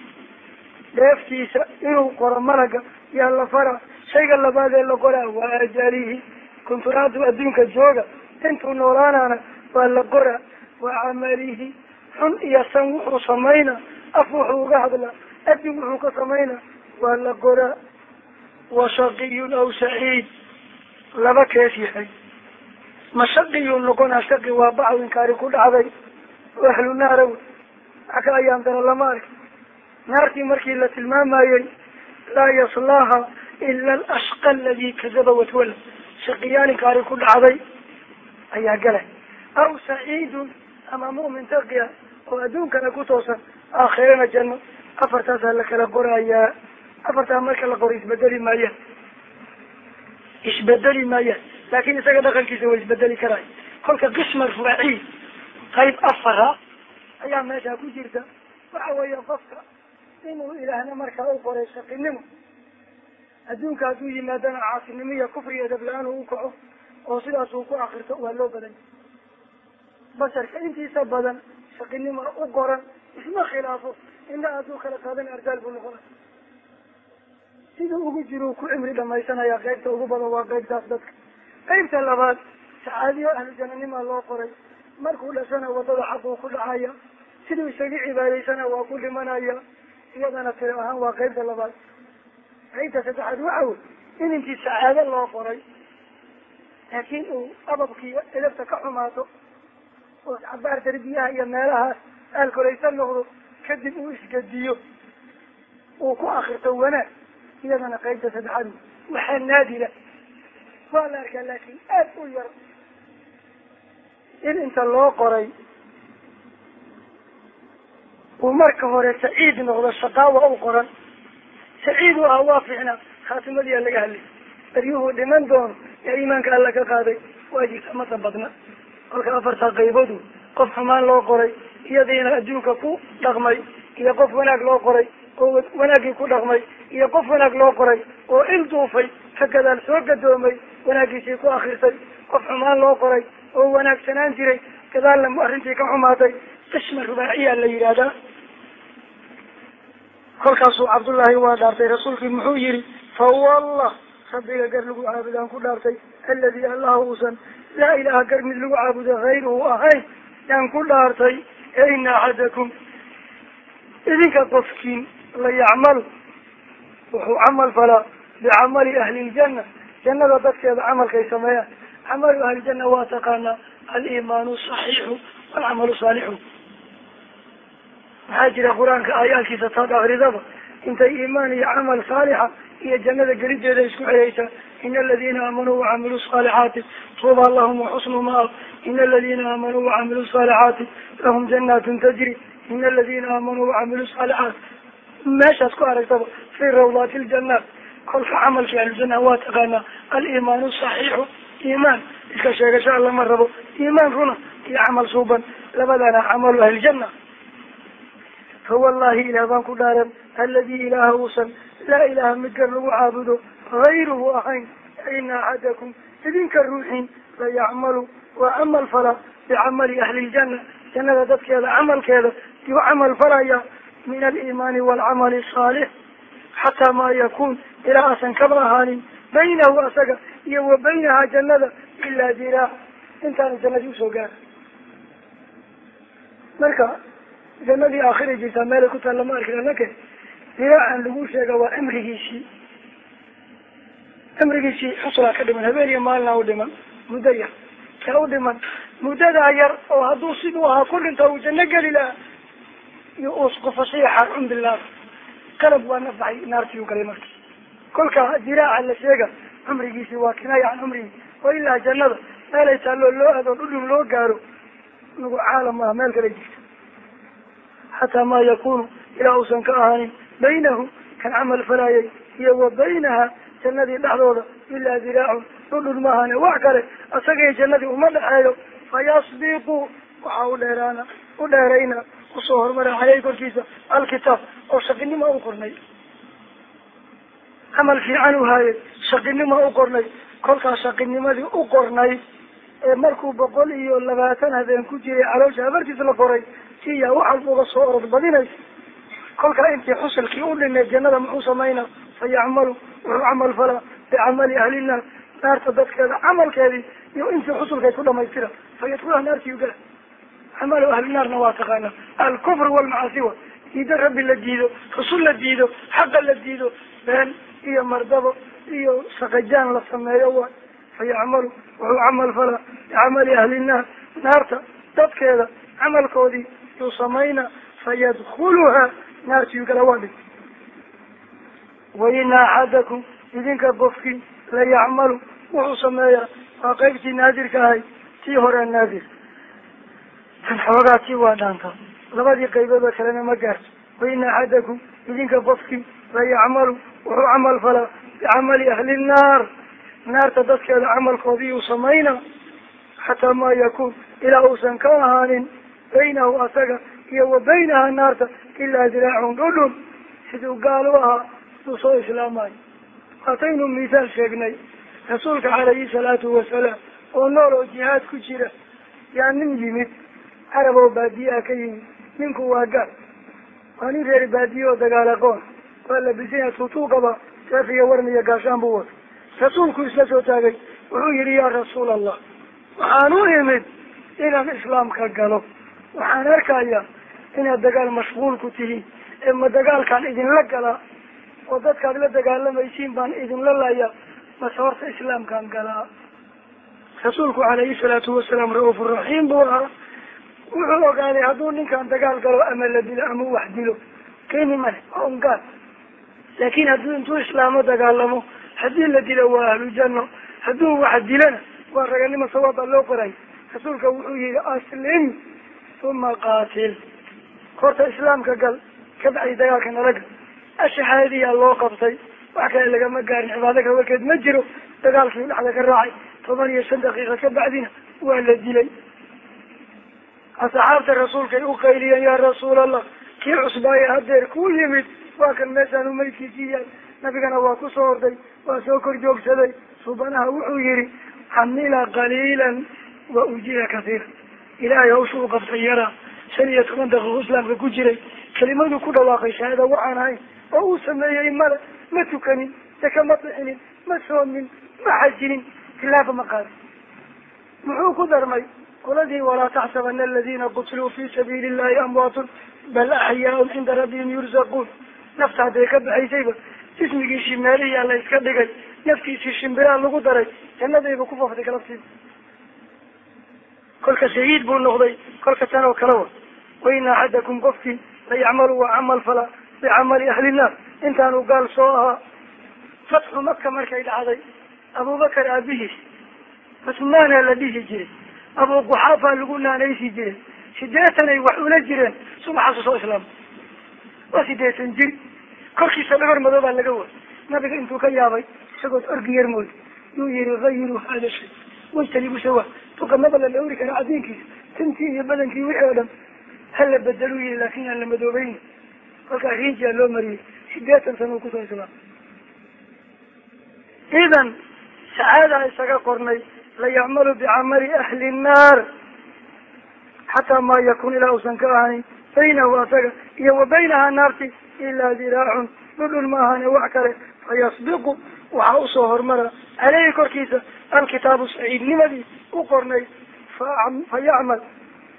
dheeftiisa inuu qoro malaga yaa la fara shayga labaad ee la qoraa waa ajalihi kunturaadu adduunka jooga. Intuu noolaanaana waa la qoraa waa camalihi xun iyo san wuxuu samayna af wuxuu uga hadlaa adin wuxuu ka samayna waa la qoraa. Wa shaqiyun aw saciid laba kees yahay. Ma shaqiyuu noqonaa shaqi waa bacw inkaari ku dhacday. Ahlu naara wey wax ka ayaan dara lama arki naartii markii la tilmaamayey laa yaslaaha ila alashqa aladi kadaba watwala shaqiyaal inkaari ku dhacday ayaa galay aw saciidun ama mu'min taqiya oo adduunkana ku toosan aakhirana janno afartaasaa la kala qorayaa afartaa marka la qoro isbedeli maayaan isbedeli maayaan laakin isaga dhaqankiisa way isbedeli karaay kolka qisma rubaaciy qayb afara ayaa meesha ku jirta waxa weeye qofka inuu ilaahna markaa u qoray shaqinimo adduunka hadduu yimaadana caasinimo iyo kufri iyo dabla-aan uu kaco oo sidaas uu ku akrito waa loo badan basharka intiisa badan shaqinimo u qoran isma khilaafo indha hadduu kala qaadan ardaal buu noqona siduu ugu jiro ku cimri dhamaysanaya qaybta ugu badan waa qaybtaas dadka. Qaybta labaad sacaadiyo ahlu jananimaa loo qoray. Markuu dhashana waddada xaquu ku dhacaya. Siduu isaga cibaadaysana waa ku dhimanaya. Iyadana tiro ahaan waa qaybta labaad qaybta saddexaad waxa wey in intii sacaado loo qoray. Laakiin uu ababkii edabta ka xumaato oo cabaar darbiyaha iyo meelahaas aalkolaysan noqdo kadib uu isgediyo uu ku akrito wanaag iyadana qaybta saddexaad waxaa naadila waa la arkaa laakin aad u yar. In inta loo qoray uu marka hore saciid noqdo shaqaawa u qoran saciid u ah waa fiicnaa khaatimadii aa laga hadlay. Beryuhuu dhiman doono yaa iimaanka alla ka qaaday waa jirta badna kolka afartaa qayboodu qof xumaan loo qoray iyadiina adduunka ku dhaqmay iyo qof wanaag loo qoray oo wanaaggii ku dhaqmay iyo qof wanaag loo qoray oo il duufay ka gadaal soo gadoomay wanaaggiisii ku akrisay qof xumaan loo qoray oo wanaagsanaan jiray gadaalna arrintii ka xumaatay qisma rubaaciya la yidhaahdaa kolkaasuu cabdullaahi waa dhaartay rasuulkii muxuu yihi fawallah rabbiga gar lagu caabudaan ku dhaartay aladi allah uusan laa ilaha gar mid lagu caabudo hayruhu ahayn yaan ku dhaartay e ina axadakum idinka qofkiin la yacmalu wuxuu camal falaa bicamali ahli ljanna jannada dadkeeda camalkay sameeyaan. Camalu ahlijanna waa taqaanaa aliimaanu saxiixu walcamalu saalixu maxaa jira qur'aanka aayaadkiisa taad akridaba intay iimaan iyo camal saalixa iyo jannada gelideeda isku xeraysa ina aladina aamanuu wacamiluu saalixaati tuuba lahum waxusnu maab ina aladina aamanuu wacamiluu saalixaati lahum janatun tajri. Ina aladina aamanuu wacamiluu saalixaat meeshaas ku aragtaba fi rawdaati ljanaat kolka camalkii ahlujanna waa taqaanaa. Aliimaanu saxiixu. Iimaan. Iska sheegasho alla ma rabo. Iimaan runa iyo camal suuban. Labadana camalu ahlijanna fawallahi ilaah baan ku dhaaran aladi ilaaha uusan laa ilaha mid gar lagu caabudo hayruhu ahayn ina axadakum idinka ruuxin la yacmalu waa camal fala bicamali ahli ljanna jannada dadkeeda camalkeeda yuu camal falaya min aliimaani waalcamali asaalix xataa maa yakun ilaa asan kaba ahaanin baynahu asaga iyo wa baynaha jannada ilaa diraac intaana jannadii u soo gaara marka jannadii aakhira jirtaa meelay ku taalla ma arkin anake diraacan lagu sheega waa cimrigiisii cimrigiisii xuslaa ka dhiman habeen iyo maalina u dhiman muddo yar. Kaa u dhiman muddadaa yar oo hadduu siduu ahaa ku dhinta uu janno geli lahaa iyo usqufasiixa cumbilaab qalab waa nafaxay naartiiu galay marka kolka diraaca la sheega cumrigiisii waa kinaaya can cumrigi wa ilaa jannada meelay taalloo loo adoon udhun loo gaaro. Nagu caalam ah meel kale jirta xataa maa yakunu ilaa uusan ka ahaanin baynahu kan camal falaayay iyo wa baynaha jannadii dhexdooda ilaa diraacun dhudhun maahane wax kale asagay jannadii uma dhexeeyo fayasbiqu waxaa u dheeraana u dheerayna ku soo horumara caleyhi korkiisa alkitaab oo shaqinima u qornay camal fiican u haayay shaqinima u qornay kolkaas shaqinimadii u qornay ee markuu boqol iyo labaatan habeen ku jiray caloosha habartiis la qoray siyaa wax walba uga soo orod badinaysa. kolkaa intii xusulkii u dhinay jannada muxuu samayna fa yacmalu wuxuu camal falaa bicamali ahli naar naarta dadkeeda camalkeedii iyo intii xusulkay ku dhamaystira fa yadkulaha naartii ugala camalu ahli naarna waa taqaana. Alkufr walmacaasiwa diido rabbi la diido rasul la diido xaqa la diido been iyo mardabo iyo saqajaan la sameeyo waay fa yacmalu wuxuu camal falaa bicamali ahli naar naarta dadkeeda camalkoodii yuu samayna fayadkuluhaa naartiyu gala waa dhig waina axadakum idinka qofkii la yacmalu wuxuu sameeyaa waa qaybtii naadirka ahay tii hore naadir. Tan xoogaa tii waa dhaantaa labadii qayboodoo kalena ma gaarto. Waina axadakum idinka qofkii la yacmalu wuxuu camal falaa bicamali ahli nnaar naarta dadkeeda camalkoodii uu samayna xataa maa yakuun ilaa uusan ka ahaanin baynahu asaga iyo wa baynaha naarta ilaa diraacun dhudhun siduu gaal u ahaa siduu soo islaamayo waataynu mithaal sheegnay rasuulka calayhi salaatu wasalaam oo nool oo jihaad ku jira yaa nin yimid carab oo baadiye ah ka yimid ninku waa gaal waa nin reer baadiye oo dagaal aqoon waa labisanya tuutuu qaba seef iyo warn iyo gaashaan buu wata rasuulku isla soo taagay wuxuu yihi yaa rasuul allah waxaan u imid inaan islaamka galo waxaan arkaya inaad dagaal mashquul ku tihiin ee ma dagaalkaan idinla galaa oo dadkaad la dagaalamaysiin baan idinla laya mase horta islaamkaan galaa rasuulku calayhi salaatu wasalaam ra'uufur raxiim buu ahaa. Wuxuu ogaaday hadduu ninkaan dagaal galo ama la dilo ama wax dilo qiimi male waa un gaal laakin hadduu intuu islaamo dagaalamo haddii la dilo waa ahlu janno hadduu wax dilana waa raganimo sawaab baa loo qoray. Rasuulka wuxuu yihi aslim uma qaatil horta islaamka gal kabacdi dagaalka nala gal ashahaadiyaa loo qabtay wax kale lagama gaarin cibaado kawakeed ma jiro dagaalkii dhexda ka raacay toban iyo shan daqiiqa ka bacdina waa la dilay asxaabta rasuulkay u qayliyeen yaa rasuul allah kii cusbaaye hadeer kuu yimid waa kan meeshaan umaydkiisii yahay nabigana waa ku soo orday waa soo kor joogsaday subanaha wuxuu yihi camila qaliilan wa ujiya kathiira ilaahay hawsha u qabtay yaraa shan iyo toban daqiiqo islaamka ku jiray. Kelimadu ku dhawaaqay shahaada waxaan ahayn oo uu sameeyey male. Ma tukanin daka ma bixinin ma soomin ma xajinin. Khilaafa ma qaadin muxuu ku darmay qoladii walaa taxsabana aladina qutiluu fi sabiili illahi amwaatun bal axyaaun cinda rabbihim yurzaquun. Nafta hadday ka baxaysayba jismigii shimeelihiyaa la iska dhigay. Naftiisii shimbiraa lagu daray jannadayba ku faftay galabtiisa kolka shahiid buu noqday kolka tan oo kale wa. Waina axadakum qofkii la yacmalu waa camal fala bicamali ahli naar. Intaanu gaal soo ahaa fatxu maka markay dhacday abubakar aabihiis cusmaana la dhihi jiray abu quxaafa lagu naanaysi jiray sideetanay wax ula jireen subaxaasu soo islaama waa sideetan jir. Korkiisa dhagor madoobaa laga way nabiga intuu ka yaabay isagood orgi yar mooda yuu yihi hayiru hada shay. Wajtanibu sawa duqamaba la dhawri kara cadiinkiisa tintii iyo badankii wixii oo dhan hala bedelu yihi laakin aan la madoobeyn kolkaa riinjiyaa loo mariyey sideetan sana ku soo islaama idan sacaada isaga qornay la yacmalu bicamali ahli nnaar xataa maa yakun ilaa uusan ka ahayn baynahu asaga iyo wa baynaha naarti ilaa diraacun. Dhudhun ma ahane wax kale. Fayasbiqu waxaa u soo hormara. Caleyhi korkiisa alkitaabu saciidnimadii u qornay fa yacmal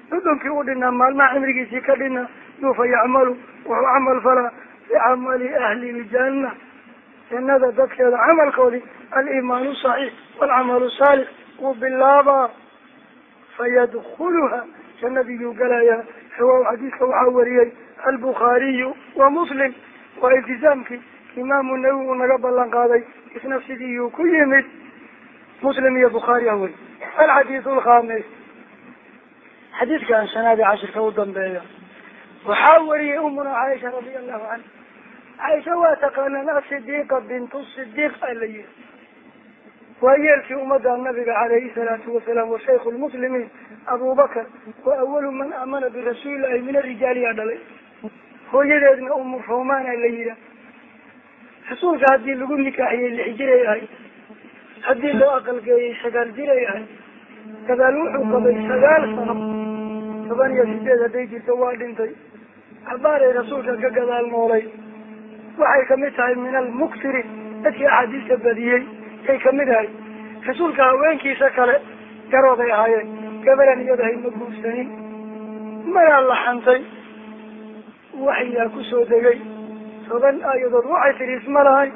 dhudhunkii u dhinaa maalmaha cimrigiisii ka dhina yuu fa yacmalu wuxuu camal falaa bicamali ahli ljanna jannada dadkeeda camalkoodii aliimaanu saxiix walcamalu saalix wuu bilaabaa. Fayadkuluha jannadiiyuu galayaa. Xawaaw xadiiska waxaa wariyey albukhaariyu wa muslim. Waa iltizaamkii imaamu nawowi uu naga ballan qaaday isna sidiiyuu ku yimid muslim iyo bukhaari a weri alxadiidu alkhamis xadiidkan shanaadi cashirka u dambeeya waxaa wariyey umuna caaisha radia allahu canha caaisha waa taqaanaan asidiiqa bintu sidiiq a la yihi waa yeelkii ummadda nabiga calayhi salaatu wasalaam wa shaykhu lmuslimiin abubakar wa awalu man aamana birasuulillahi min arijaaliyaa dhalay hooyadeedna umu romaana la yihaa rasuulka haddii lagu nikaaxiyey lix jiray ahay haddii loo aqalgeeyey sagaal jiray ahay gadaal wuxuu qabay sagaal sano toban iyo sideed hadday jirto waa dhintay. Habaaray rasuulka ka gadaal noolay. Waxay ka mid tahay min almuktiri dadkii axaadiista badiyey ay ka mid ahay. Rasuulka haweenkiisa kale garooday ahaayeen. Gabalan iyadahay ma guursanin. Maraa la xantay. Waxyaa ku soo degay. Toban aayadood waxay tidhi isma lahay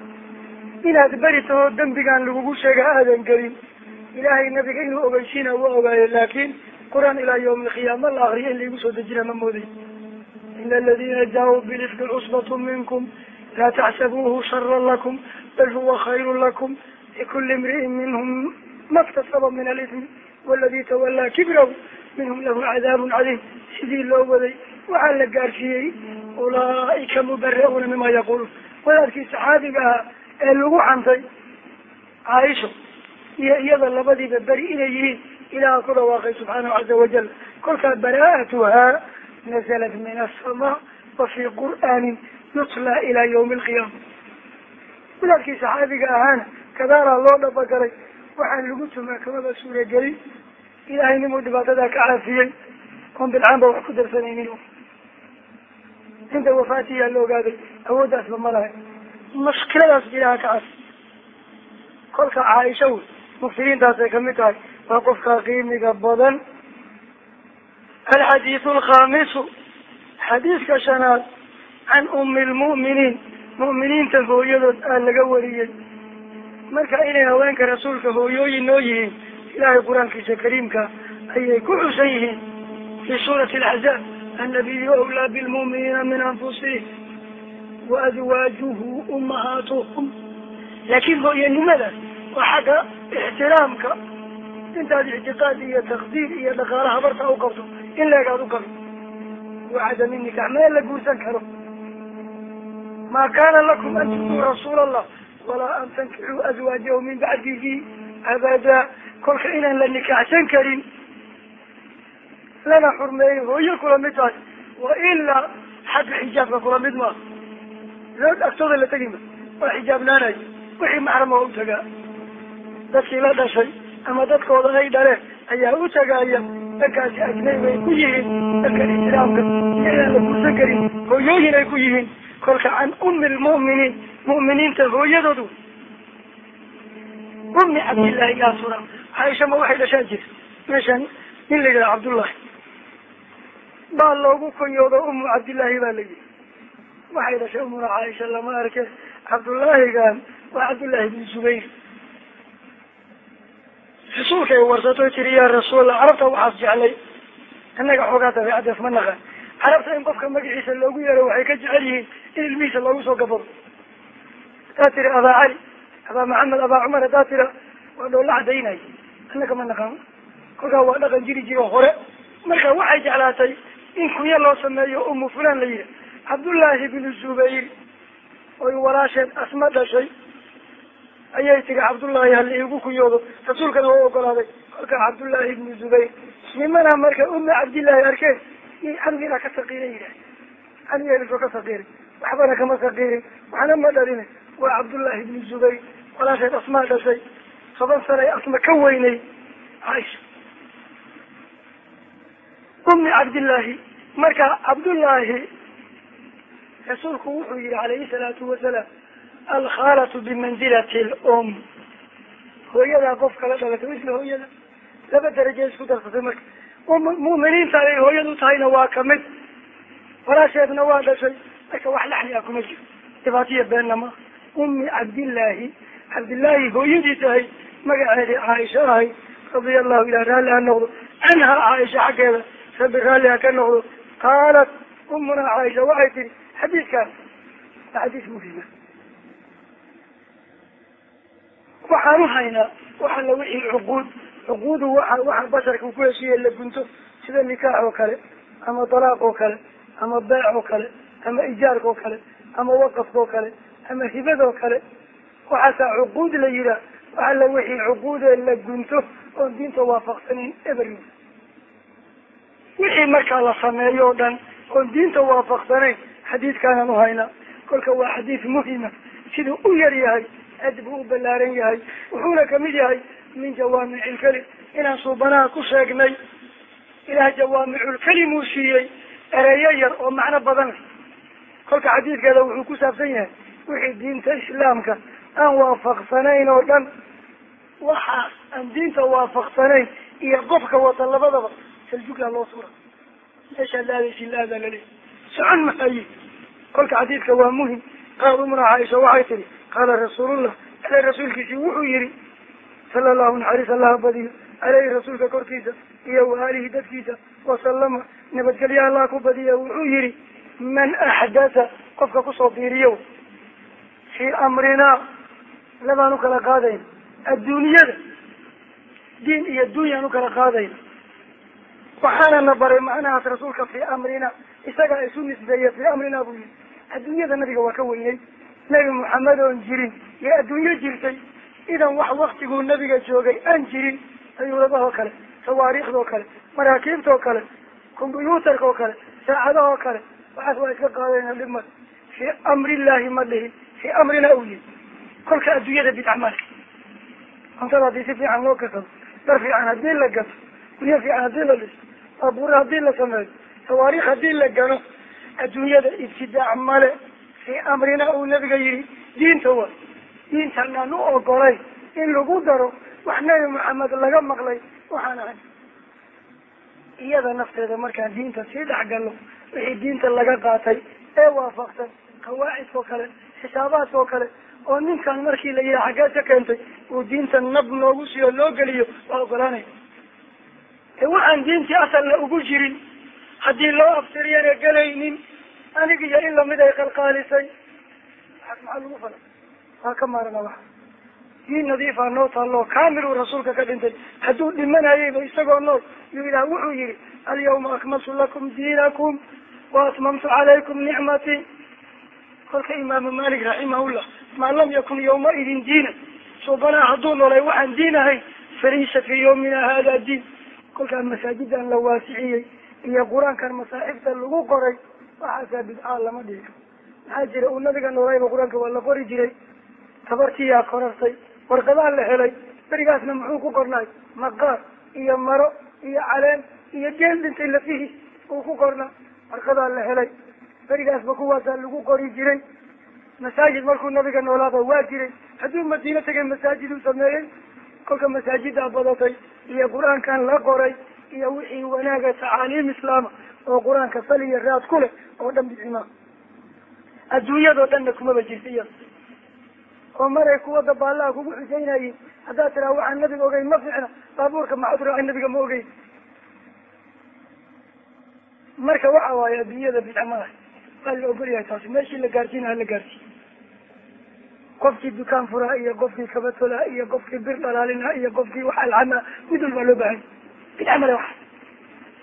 inaad beri tahoo dembigaan lagugu sheega aadan gelin ilaahay nabiga inuu ogeysiina waa ogaaye laakiin qur'aan ilaa yawmi alqiyaama la akriyo in laigu soo dejina ma mooday ina aladina jaa-uu bilifki cusbatu minkum laa taxsabuuhu sharan lakum bal huwa khayru lakum. Likuli imri'in minhum ma ktasaba min alismi waladi tawallaa kibrahu minhum lahu cadaabun cadiim sidii loo waday waxaa la gaarsiiyey ulaa'ika mubara-uuna mima yaquuluun. Wadaadkii saxaabiga ahaa ee lagu xantay caaisho iyo iyada labadiiba beri inay yihiin ilaha ku dhawaaqay subxaanahu caza wajal. Kolkaa baraa'atuhaa nazalat min asamaa wa fii qur'aanin yutla ilaa yawmi alqiyaama wadaadkii saxaabiga ahaana kadaalaa loo dhabagalay waxaan lagu tumaa kamaba suuragelin ilaahay nimuu dhibaatadaa ka caafiyey. Oon bilcaanba wax ku darsanaynin inta wafaatiyaa la ogaaday awooddaasba ma lahay mushkiladaas ilaha ka cafi kolka caaisha wey mufsiriintaasay ka mid tahay waa qofkaa qiimiga badan alxadiidu alkhamisu xadiiska shanaad can ummi lmu'miniin mu'miniinta hooyadood aa laga wariyey marka inay haweenka rasuulka hooyooyin noo yihiin ilahay qur'aankiisa kariimka ayay ku xusan yihiin fi suurati alaxzaab annabiyu awlaa bilmu'miniina min anfusihim wa azwaajuhu ummahaatuhum laakiin hooyanimada waa xagga ixtiraamka intaad ictiqaad iyo taqdiir iyo dhaqaala habarta u qabto in leegaad u qabto wacadami nikax meel la guursan karo. Maa kaana lakum an tuduu rasuula allah walaa an tankixuu azwaajahu min bacdihi abadaa kolka inaan la nikaaxsan karin lana xurmeeyo hooyo kula mid tahay wa ilaa xagga xijaabka kula mid maaha loo agtooda la tegi ma. Waa xijaabnaanay wixii maxram oo u tagaa dadkii la dhashay ama dadkooda ay dhaleen ayaa u tagaaya dhankaasi ajnay bay ku yihiin. Dhankan islaamka iyo inaan la guursan karin hooyooyin ay ku yihiin. Kolka can ummi lmu'miniin mu'miniinta hooyadoodu. Ummi cabdillahi yaa suran. Caaisha ma waxay dhashaan jirta meeshan nin la yidhaha cabdullahi baa loogu kunyoodo umu cabdillaahi baa la yihi waxay dhashay umuna caaisha lama arke. Cabdullaahigan waa cabdullaahi bin zubayr rasuulkay warsatoy tiri yaa rasuulla carabta waxaas jeclay. Innaga xoogaa dabeecaddees ma naqan carabta in qofka magaciisa loogu yeero waxay ka jecel yihiin in ilmihiisa loogu soo gabado haddaad tiri abaa cali abaa maxamed abaa cumar haddaad tira waa dhoolla cadaynay innaga ma naqan kolkaa waa dhaqan jiri jiro hore. Marka waxay jeclaatay in kunya loo sameeyo umu fulan la yihi cabdullaahi binu zubayr. Oy walaasheed asma dhashay ayay tiri cabdullaahi hala iigu kunyoodo rasuulkana waa ogolaaday. Kolka cabdullaahi ibnu zubayr nimana marka ummi cabdillaahi arkeen yay camdigaa ka saqiiray yidhaah camdigeelisoo ka saqiiray waxbana kama saqiirin. Waxna ma dhalina waa cabdullaahi ibnu zubayr walaasheed asmaa dhashay. Toban sana ay asma ka weynay. Caaisha. Ummi cabdillaahi marka cabdullaahi rasuulku wuxuu yihi calayhi salaatu wasalaam alkhaalatu bimanzilati lum hooyadaa qof kala dhalatay isla hooyada laba daraje isku darsatay marka. Mu'miniinta ay hooyadu tahayna waa ka mid walaasheedna waa dhashay. Marka wax laxliya kuma jiro. Dhibaatiya beenna ma. Ummi cabdillaahi cabdillaahi hooyadii tahay magaceedii caaisha ahay radia allahu ilah raalli ha noqdo. Canha caaisha xaggeeda rabbi raalli ha ka noqdo. Qaalat umuna caaisha waxay tihi xadiidkan waa xadiis muhima waxaan u haynaa waxa la wixii cuquud. Cuquudu waxa waxa basharka ku heshiiya la gunto sida nikaax oo kale ama dalaaq oo kale ama beec oo kale ama ijaarka oo kale ama waqafka oo kale ama hibada oo kale. Waxaasaa cuquud la yihaah waxa la wixii cuquudee la gunto oon diinta waafaqsanayn eber wixii markaa la sameeyo o dhan oon diinta waafaqsanayn xadiidkaanaan uhaynaa kolka waa xadiis muhima siduu u yar yahay aad buu u ballaaran yahay wuxuuna ka mid yahay min jawaamicilkelim inaan suubanaha ku sheegnay ilaah jawaamiculkelim uu siiyey ereyo yar oo macno badan leh kolka xadiidkeeda wuxuu ku saabsan yahay wixii diinta islaamka aan waafaqsanayn oo dhan waxaas aan diinta waafaqsanayn iyo qofka wata labadaba saljugla loo suura meeshaad laadaysi laadaa laleeyahy socon mahaye kolka xadiidka waa muhiim qaal umra caaisha waxay tihi qaala rasuulullah ale rasuulkiisii wuxuu yihi sala allahu naxariis allaha badiyo aleyhi rasuulka korkiisa iyo wa aalihi dadkiisa wasalama nabadgelyo allah ku badiya wuxuu yihi man axdatha qofka ku soo biiriyo fii amrinaa labaan u kala qaadayna adduunyada diin iyo dunyaan u kala qaadayna waxaana na baray macnahaas rasuulka fii amrina isagaa isu nisbeeya fii amrina buu yihi adduunyada nabiga waa ka weynay nebi maxamed oon jirin. Iyo adduunyo jirtay. Idan wax waktiguu nabiga joogay aan jirin sayuuladahoo kale sawaariikhdoo kale maraakiibtoo kale combyuutarkaoo kale saacadahoo kale waxaas waa iska qaadayna dhib male fii amrillahi ma dhihin fii amrina u yihi kolka adduunyada bidca male cuntada haddii si fiican loo kasado dar fiican haddii la gato guryo fiican haddii la dhiso baabuure haddii la sameeyo sawaariikh haddii la gano adduunyada ibtidaac male fii amrina uu nabiga yihi diinta wa diintanaan u ogolay in lagu daro wax nebi maxamed laga maqlay. Waxaan ahay iyada nafteeda markaan diinta sii dhex galno wixii diinta laga qaatay ee waafaqsan qawaacidkao kale xisaabaadkao kale oo ninkan markii la yihi xaggeed ka keentay uu diinta nab noogu siyo loo geliyo waa ogolaanaya waxaan diintii asalna ugu jirin haddii loo abtiriyana gelaynin anig iyo in la mid ay qalqaalisay maxaa lagu fala. Waa ka maarana waxa diin nadiifaa noo taalloo kaamiluu rasuulka ka dhintay. Hadduu dhimanayayba isagoo nool yuu ilaah wuxuu yihi alyawma akmaltu lakum diinakum wa atmamtu calaykum nicmatii kolka imaamu malik raximahullah maa lam yakun yawmaidin diina suubanaa hadduu noolay waxaan diin ahayn falaysa fii yawmina hada diin. Kolkaa masaajidan la waasiciyey iyo qur'aankan masaaxibta lagu qoray waxaasaa bidcaa lama dhihi. Maxaa jira uu nabiga noolayba qur'aanka waa la qori jiray. Tabartiyaa korartay. Warqadaa la helay. Berigaasna muxuu ku qornay? Maqaar iyo maro iyo caleen iyo geel dhintay lafihiis uu ku qornaa warqadaa la helay. Berigaasba kuwaasaa lagu qori jiray. Masaajid markuu nabiga noolaaba waa jiray. Hadduu madiino tegay masaajid u sameeyey. Kolka masaajiddaa badatay iyo qur'aankan la qoray iyo wixii wanaaga tacaaliim islaama oo qur'aanka sal iyo raad ku leh oo dhan bicimaa adduunyadoo dhanna kumaba jirta iyada. Oo maray kuwa dabaallaha kugu xuseynayiin haddaad tiraa waxaan nabiga ogeyn ma fiicna. Baabuurka maxaad raacay nabiga ma ogeyn. Marka waxa waaye adduunyada bidca maaha waa la ogol yahay taasi. Meeshii la gaarsiina hala gaarsiiy qofkii dukaan furaa iyo qofkii kabatolaa iyo qofkii bir dhalaalina iyo qofkii wax alcana mid walbaa loo baahanya bidca male waxa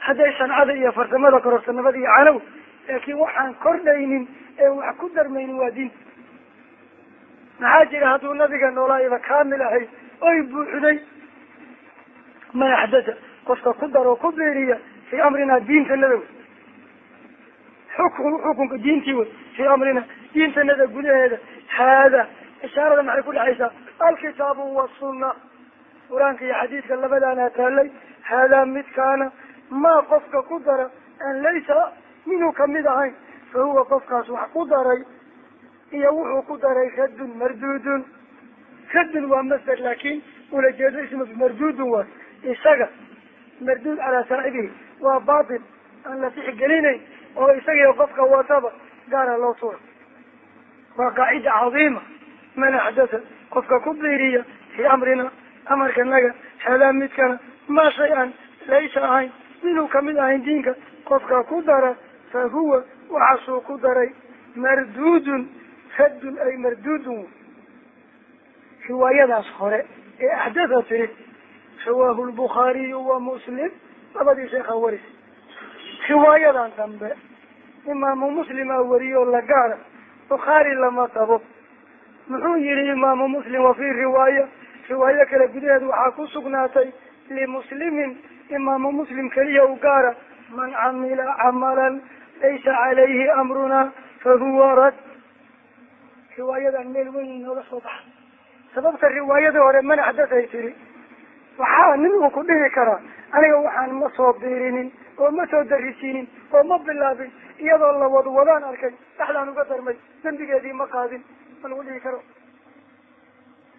hadday sancada iyo farsamada kororsa nabad iyo canow laakiin waxaan kordhaynin ee wax ku darmaynin waa diinta maxaa jira hadduu nabiga noolaayba kaamil ahay oy buuxday man axdata qofka ku daro ku biiriya fii amrina diintanada wey. Xukun xukunka diintii wey fii amrina diintanada gudaheeda. Haada ishaarada maxay ku dhexaysaa alkitaabu wasunna qur'aanka iyo xadiidka labadaana taalay haadaa midkaana maa qofka ku dara aan laysa minhu ka mid ahayn fa huwa qofkaas wax ku daray iyo wuxuu ku daray raddun marduudun. Raddun waa masder laakin ulajeedo ismu marduudun waay isaga. Marduud calaa saaxibihi waa batil aan la tixgelinayn oo isagiyo qofka wataba gaara loo tura waa qaacida cadiima. Man axdata qofka ku biiriya fii amrina amarkanaga haadaa midkana maa shay an laysa ahayn minuu ka mid ahayn diinka qofka ku dara fa huwa waxaasuu ku daray marduudun raddun ay marduudun. Riwaayadaas hore ee axdatha tiri rawaahu lbukhaariyu wa muslim labadii sheekha waris. Riwaayadan dambe imaamu muslima wariyoo la gaara bukhaari lama qabo muxuu yihi imaamu muslim wa fii riwaaya riwaayo kale gudaheed waxaa ku sugnaatay limuslimin imaamu muslim keliya u gaara man camila camalan laysa calayhi amruna fahuwa rad riwaayadan meel weyn inooga soo baxa sababta riwaayadii hore man axdathay tiri waxaa nin uu ku dhihi karaa aniga waxaan ma soo biirinin oo ma soo darisiinin oo ma bilaabin iyadoo la wad wadaan arkay dhexdaan uga darmay dembigeedii ma qaadin ma lagu dhihi karo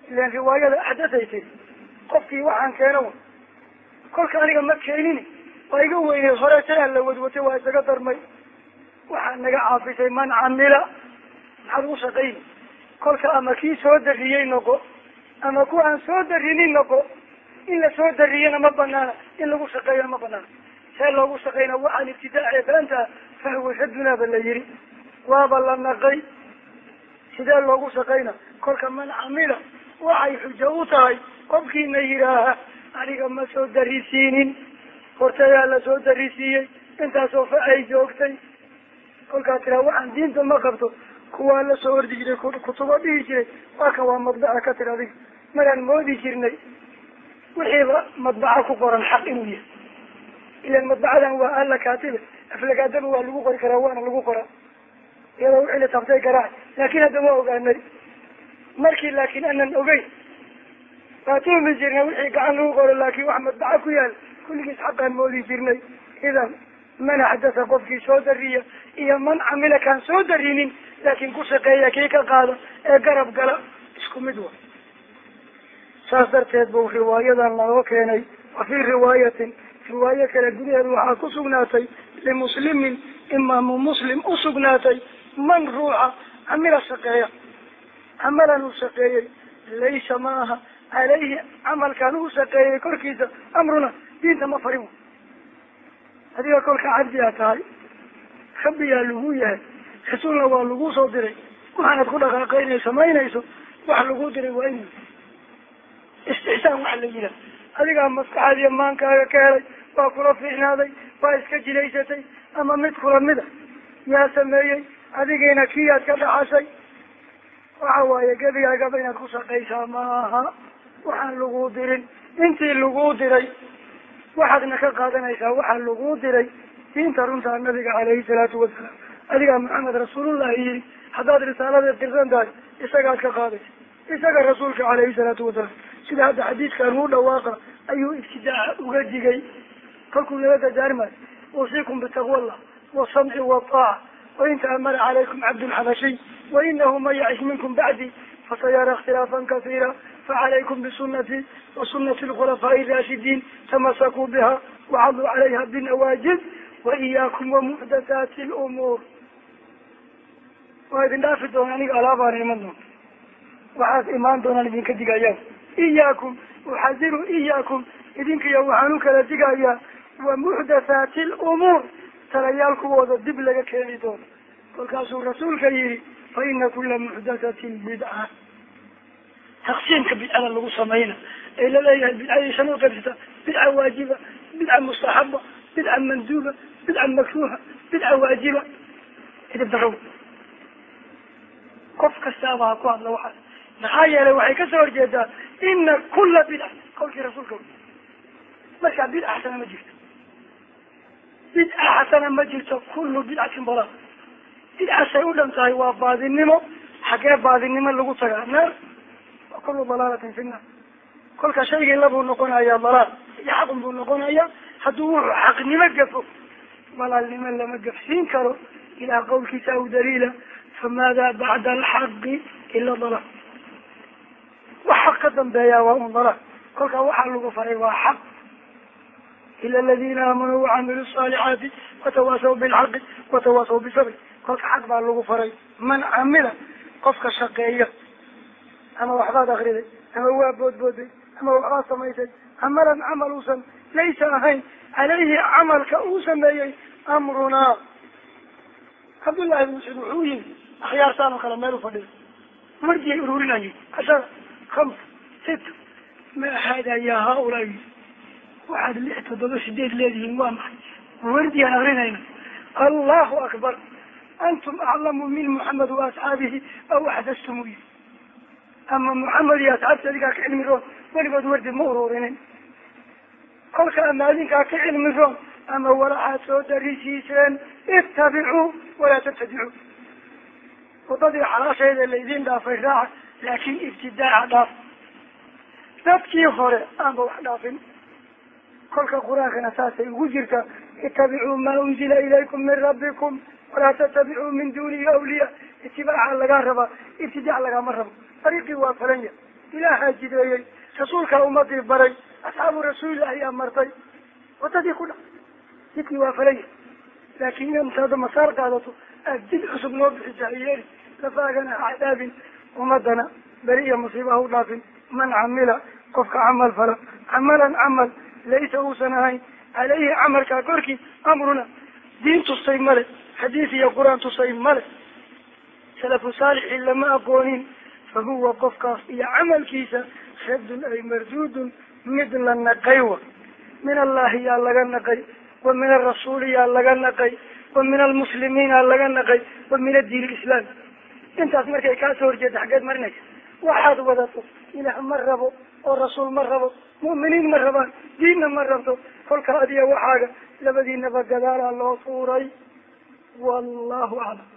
ilan riwaayada axdathay tiri qofkii waxaan keeno kolka aniga ma keenin. Waa iga weynay hore sayaa la wadwatay waa isaga darmay. Waxaa naga caafisay man camila. Maxaad ugu shaqayni kolka ama kii soo dariyey noqo ama kuwa aan soo darinin noqo in la soo dariyana ma banaana in lagu shaqeeyana ma banaana see loogu shaqeyna waxaan ibtidaace beenta fahwa shadunaa ba la yihi waaba la naqay. Sidee loogu shaqayna kolka man camila waxay xujo u tahay qofkiina yidhaaha aniga ma soo darisiinin hortayaa la soo darisiiyey intaasoo fa ay joogtay. Kolkaa tiraa waxaan diinta ma qabto. Kuwaa la soo ordi jiray kutubo dhihi jiray waa kan waa madbaca ka tir adiga. Maraan moodi jirnay. Wixiiba madbaca ku qoran xaq inuu yahay. Ilan madbacadan waa alla kaatibe aflagaadaba waa lagu qori karaa waana lagu qoraa. Iyadoo wixii la tabtay garaac laakin hadda waa ogaanay. Markii laakin aanan ogeyn waa tuhmi jirnay wixii gacan lagu qoro laakin wax madbaca ku yaal. Kulligiis xaqaan moodi jirnay. Idan man axdasa qofkii soo dariya iyo man camila kaan soo darinin laakin ku shaqeeya kii ka qaada ee garab gala isku mid wa. Saas darteed buu riwaayadan laga keenay. Wa fii riwaayatin riwaayo kale gudaheed waxaa ku sugnaatay limuslimin imaamu muslim usugnaatay man ruuxa camila shaqeeya. Camalan uu shaqeeyey laysa ma aha caleyhi camalkan uu shaqeeyey korkiisa amruna diinta ma farin adiga kolka cabdi aa tahay rabbiyaa lagu yahay rasuulna waa lagu soo diray waxaanad ku dhaqaaqaynay samaynayso wax lagu diray waa inu istixsaan waxa la yihaha adigaa maskaxaad iyo maankaaga ka helay waa kula fiicnaaday waa iska jilaysatay ama mid kula mida yaa sameeyey adigiina kiyaad ka dhaxashay waxa waaye gebigaagaba inaad ku shaqaysaa maaha waxaan lagu dirin. Intii lagu diray waxaadna ka qaadanaysaa waxaa lagu diray diinta runtaa nabiga caleyhi salaatu wasalaam adigaa maxamed rasuulullahi yihi haddaad risaalada dirsan tahay isagaad ka qaadaysa isaga rasuulka caleyhi salaatu wasalaam sida hadda xadiidkan uu dhawaaqa ayuu ibtidaaca uga digay. Kolkuu nala dardaarmayo uusiikum bitaqwa allah wasamci wataaca wain taamara calaykum cabdulxabashiy wainahu man yacish minkum bacdi fasayara ikhtilaafan kasiira facalaykum bisunati wasunati lkhulafaa'i raashidiin tamasakuu biha wacaduu calayha binawaajid waiyaakum wamuxdathaati lumuur waa idin dhaafi doona aniga alaabaan iman doonta waxaas imaan doonaan idinka digayaan iyaakum uxadiru iyaakum idinkiyo waxaan u kala digayaa wamuxdathaati lumuur talayaal kuwooda dib laga keeni doono kolkaasuu rasuulka yihi fa ina kula muxdathatin taqsiimka bidcada lagu samayna. Ee la leeyahay bidcadii shan u qaybsata bidca waajiba bidca mustaxaba bidca manduuba bidca makruuha bidca waajiba. Idib darow. Qof kastaaba ha ku hadla waxaas maxaa yeelay waxay ka soo horjeedaa ina kula bidca. Qawlkii rasuulka. Markaa bidca xasana ma jirto. Bidca xasana ma jirto kullu bidcatin balaa bidcasay u dhan tahay waa baadinimo xagee baadinimo lagu tagaa. Naar wa kullu dalaalatin fi naar kolka shaygii labuu noqonaya dalaal iyo xaqun buu noqonaya hadduu wuxuu xaqnimo gafo dalaalnimo lama gafsiin karo ilaa qawlkiisa aw daliila famaada bacda alxaqi ila dalaal wax ka dambeeya waa un dalaal kolka waxaa lagu faray waa xaq ila aladina aamanuu wacamilu saalixaati watawaasaw bilxaqi watawaasaw bisabri kolka xaq baa lagu faray man camila qofka shaqeeya ama waxbaad akriday ama waa boodbooday ama waxbaad samaysay camalan camal uusan laysa ahayn caleyhi camalka uu sameeyey amrunaa cabdullahi mascuud wuxuu yimi akhyaartaan oo kale meel u fadhido mardiyay ururinayay cashara hamsa sita ma hada ya haaulaa waxaad lix toddoba sideed leedihiin waa maxay? Wardiyaan akrinayna allahu akbar. Antum aclamu min muxamed wa asxaabihi aw axdastum yi ama muxamed iyo asxaabti adigaa ka cilmi roon weligood wardi ma ururinin kolka ama adinkaa ka cilmi roon ama walaxaad soo darisiiseen ittabicuu walaa tabtadicuu wadadii xalaasheeda laydin dhaafay raaca laakin ibtidaaca dhaaf dadkii hore aanba wax dhaafin kolka qur'aankana saasay ugu jirtaa itabicuu maa unzila ilaykum min rabbikum walaa tatabicuu min dunihi awliya itibaaca lagaa rabaa ibtidaac lagama rabo dariiqii waa falanya ilaahaa jideeyey rasuulkaa ummadii baray asxaabu rasuulilah ayaa martay. Wadadii ku dha jidkii waa falanya laakin intaada masaar qaadato aad jid cusub noo bixisa yeeli lafaagana acdaabin ummadana beri iyo musiiba ha u dhaafin. Man camila qofka camal fala. Camalan camal laysa uusan ahayn. Caleyhi camalkaa korkii amruna diin tustay male xadiis iyo qur'aan tusay male. Salafu saalixi lama aqoonin fa huwa qofkaas iyo camalkiisa raddun ay marduudun mid la naqay wa. Min allahi yaa laga naqay wa min arasuuli yaa laga naqay wa min almuslimiina laga naqay wa min addiin lislaam intaas markay kaasoo horjeeda xaggeed marinaysa waxaad wadato ilaah ma rabo oo rasuul ma rabo mu'miniin ma rabaan diinna ma rabto kolka adiga waxaaga labadiinaba gadaalaa loo tuuray wallahu aclam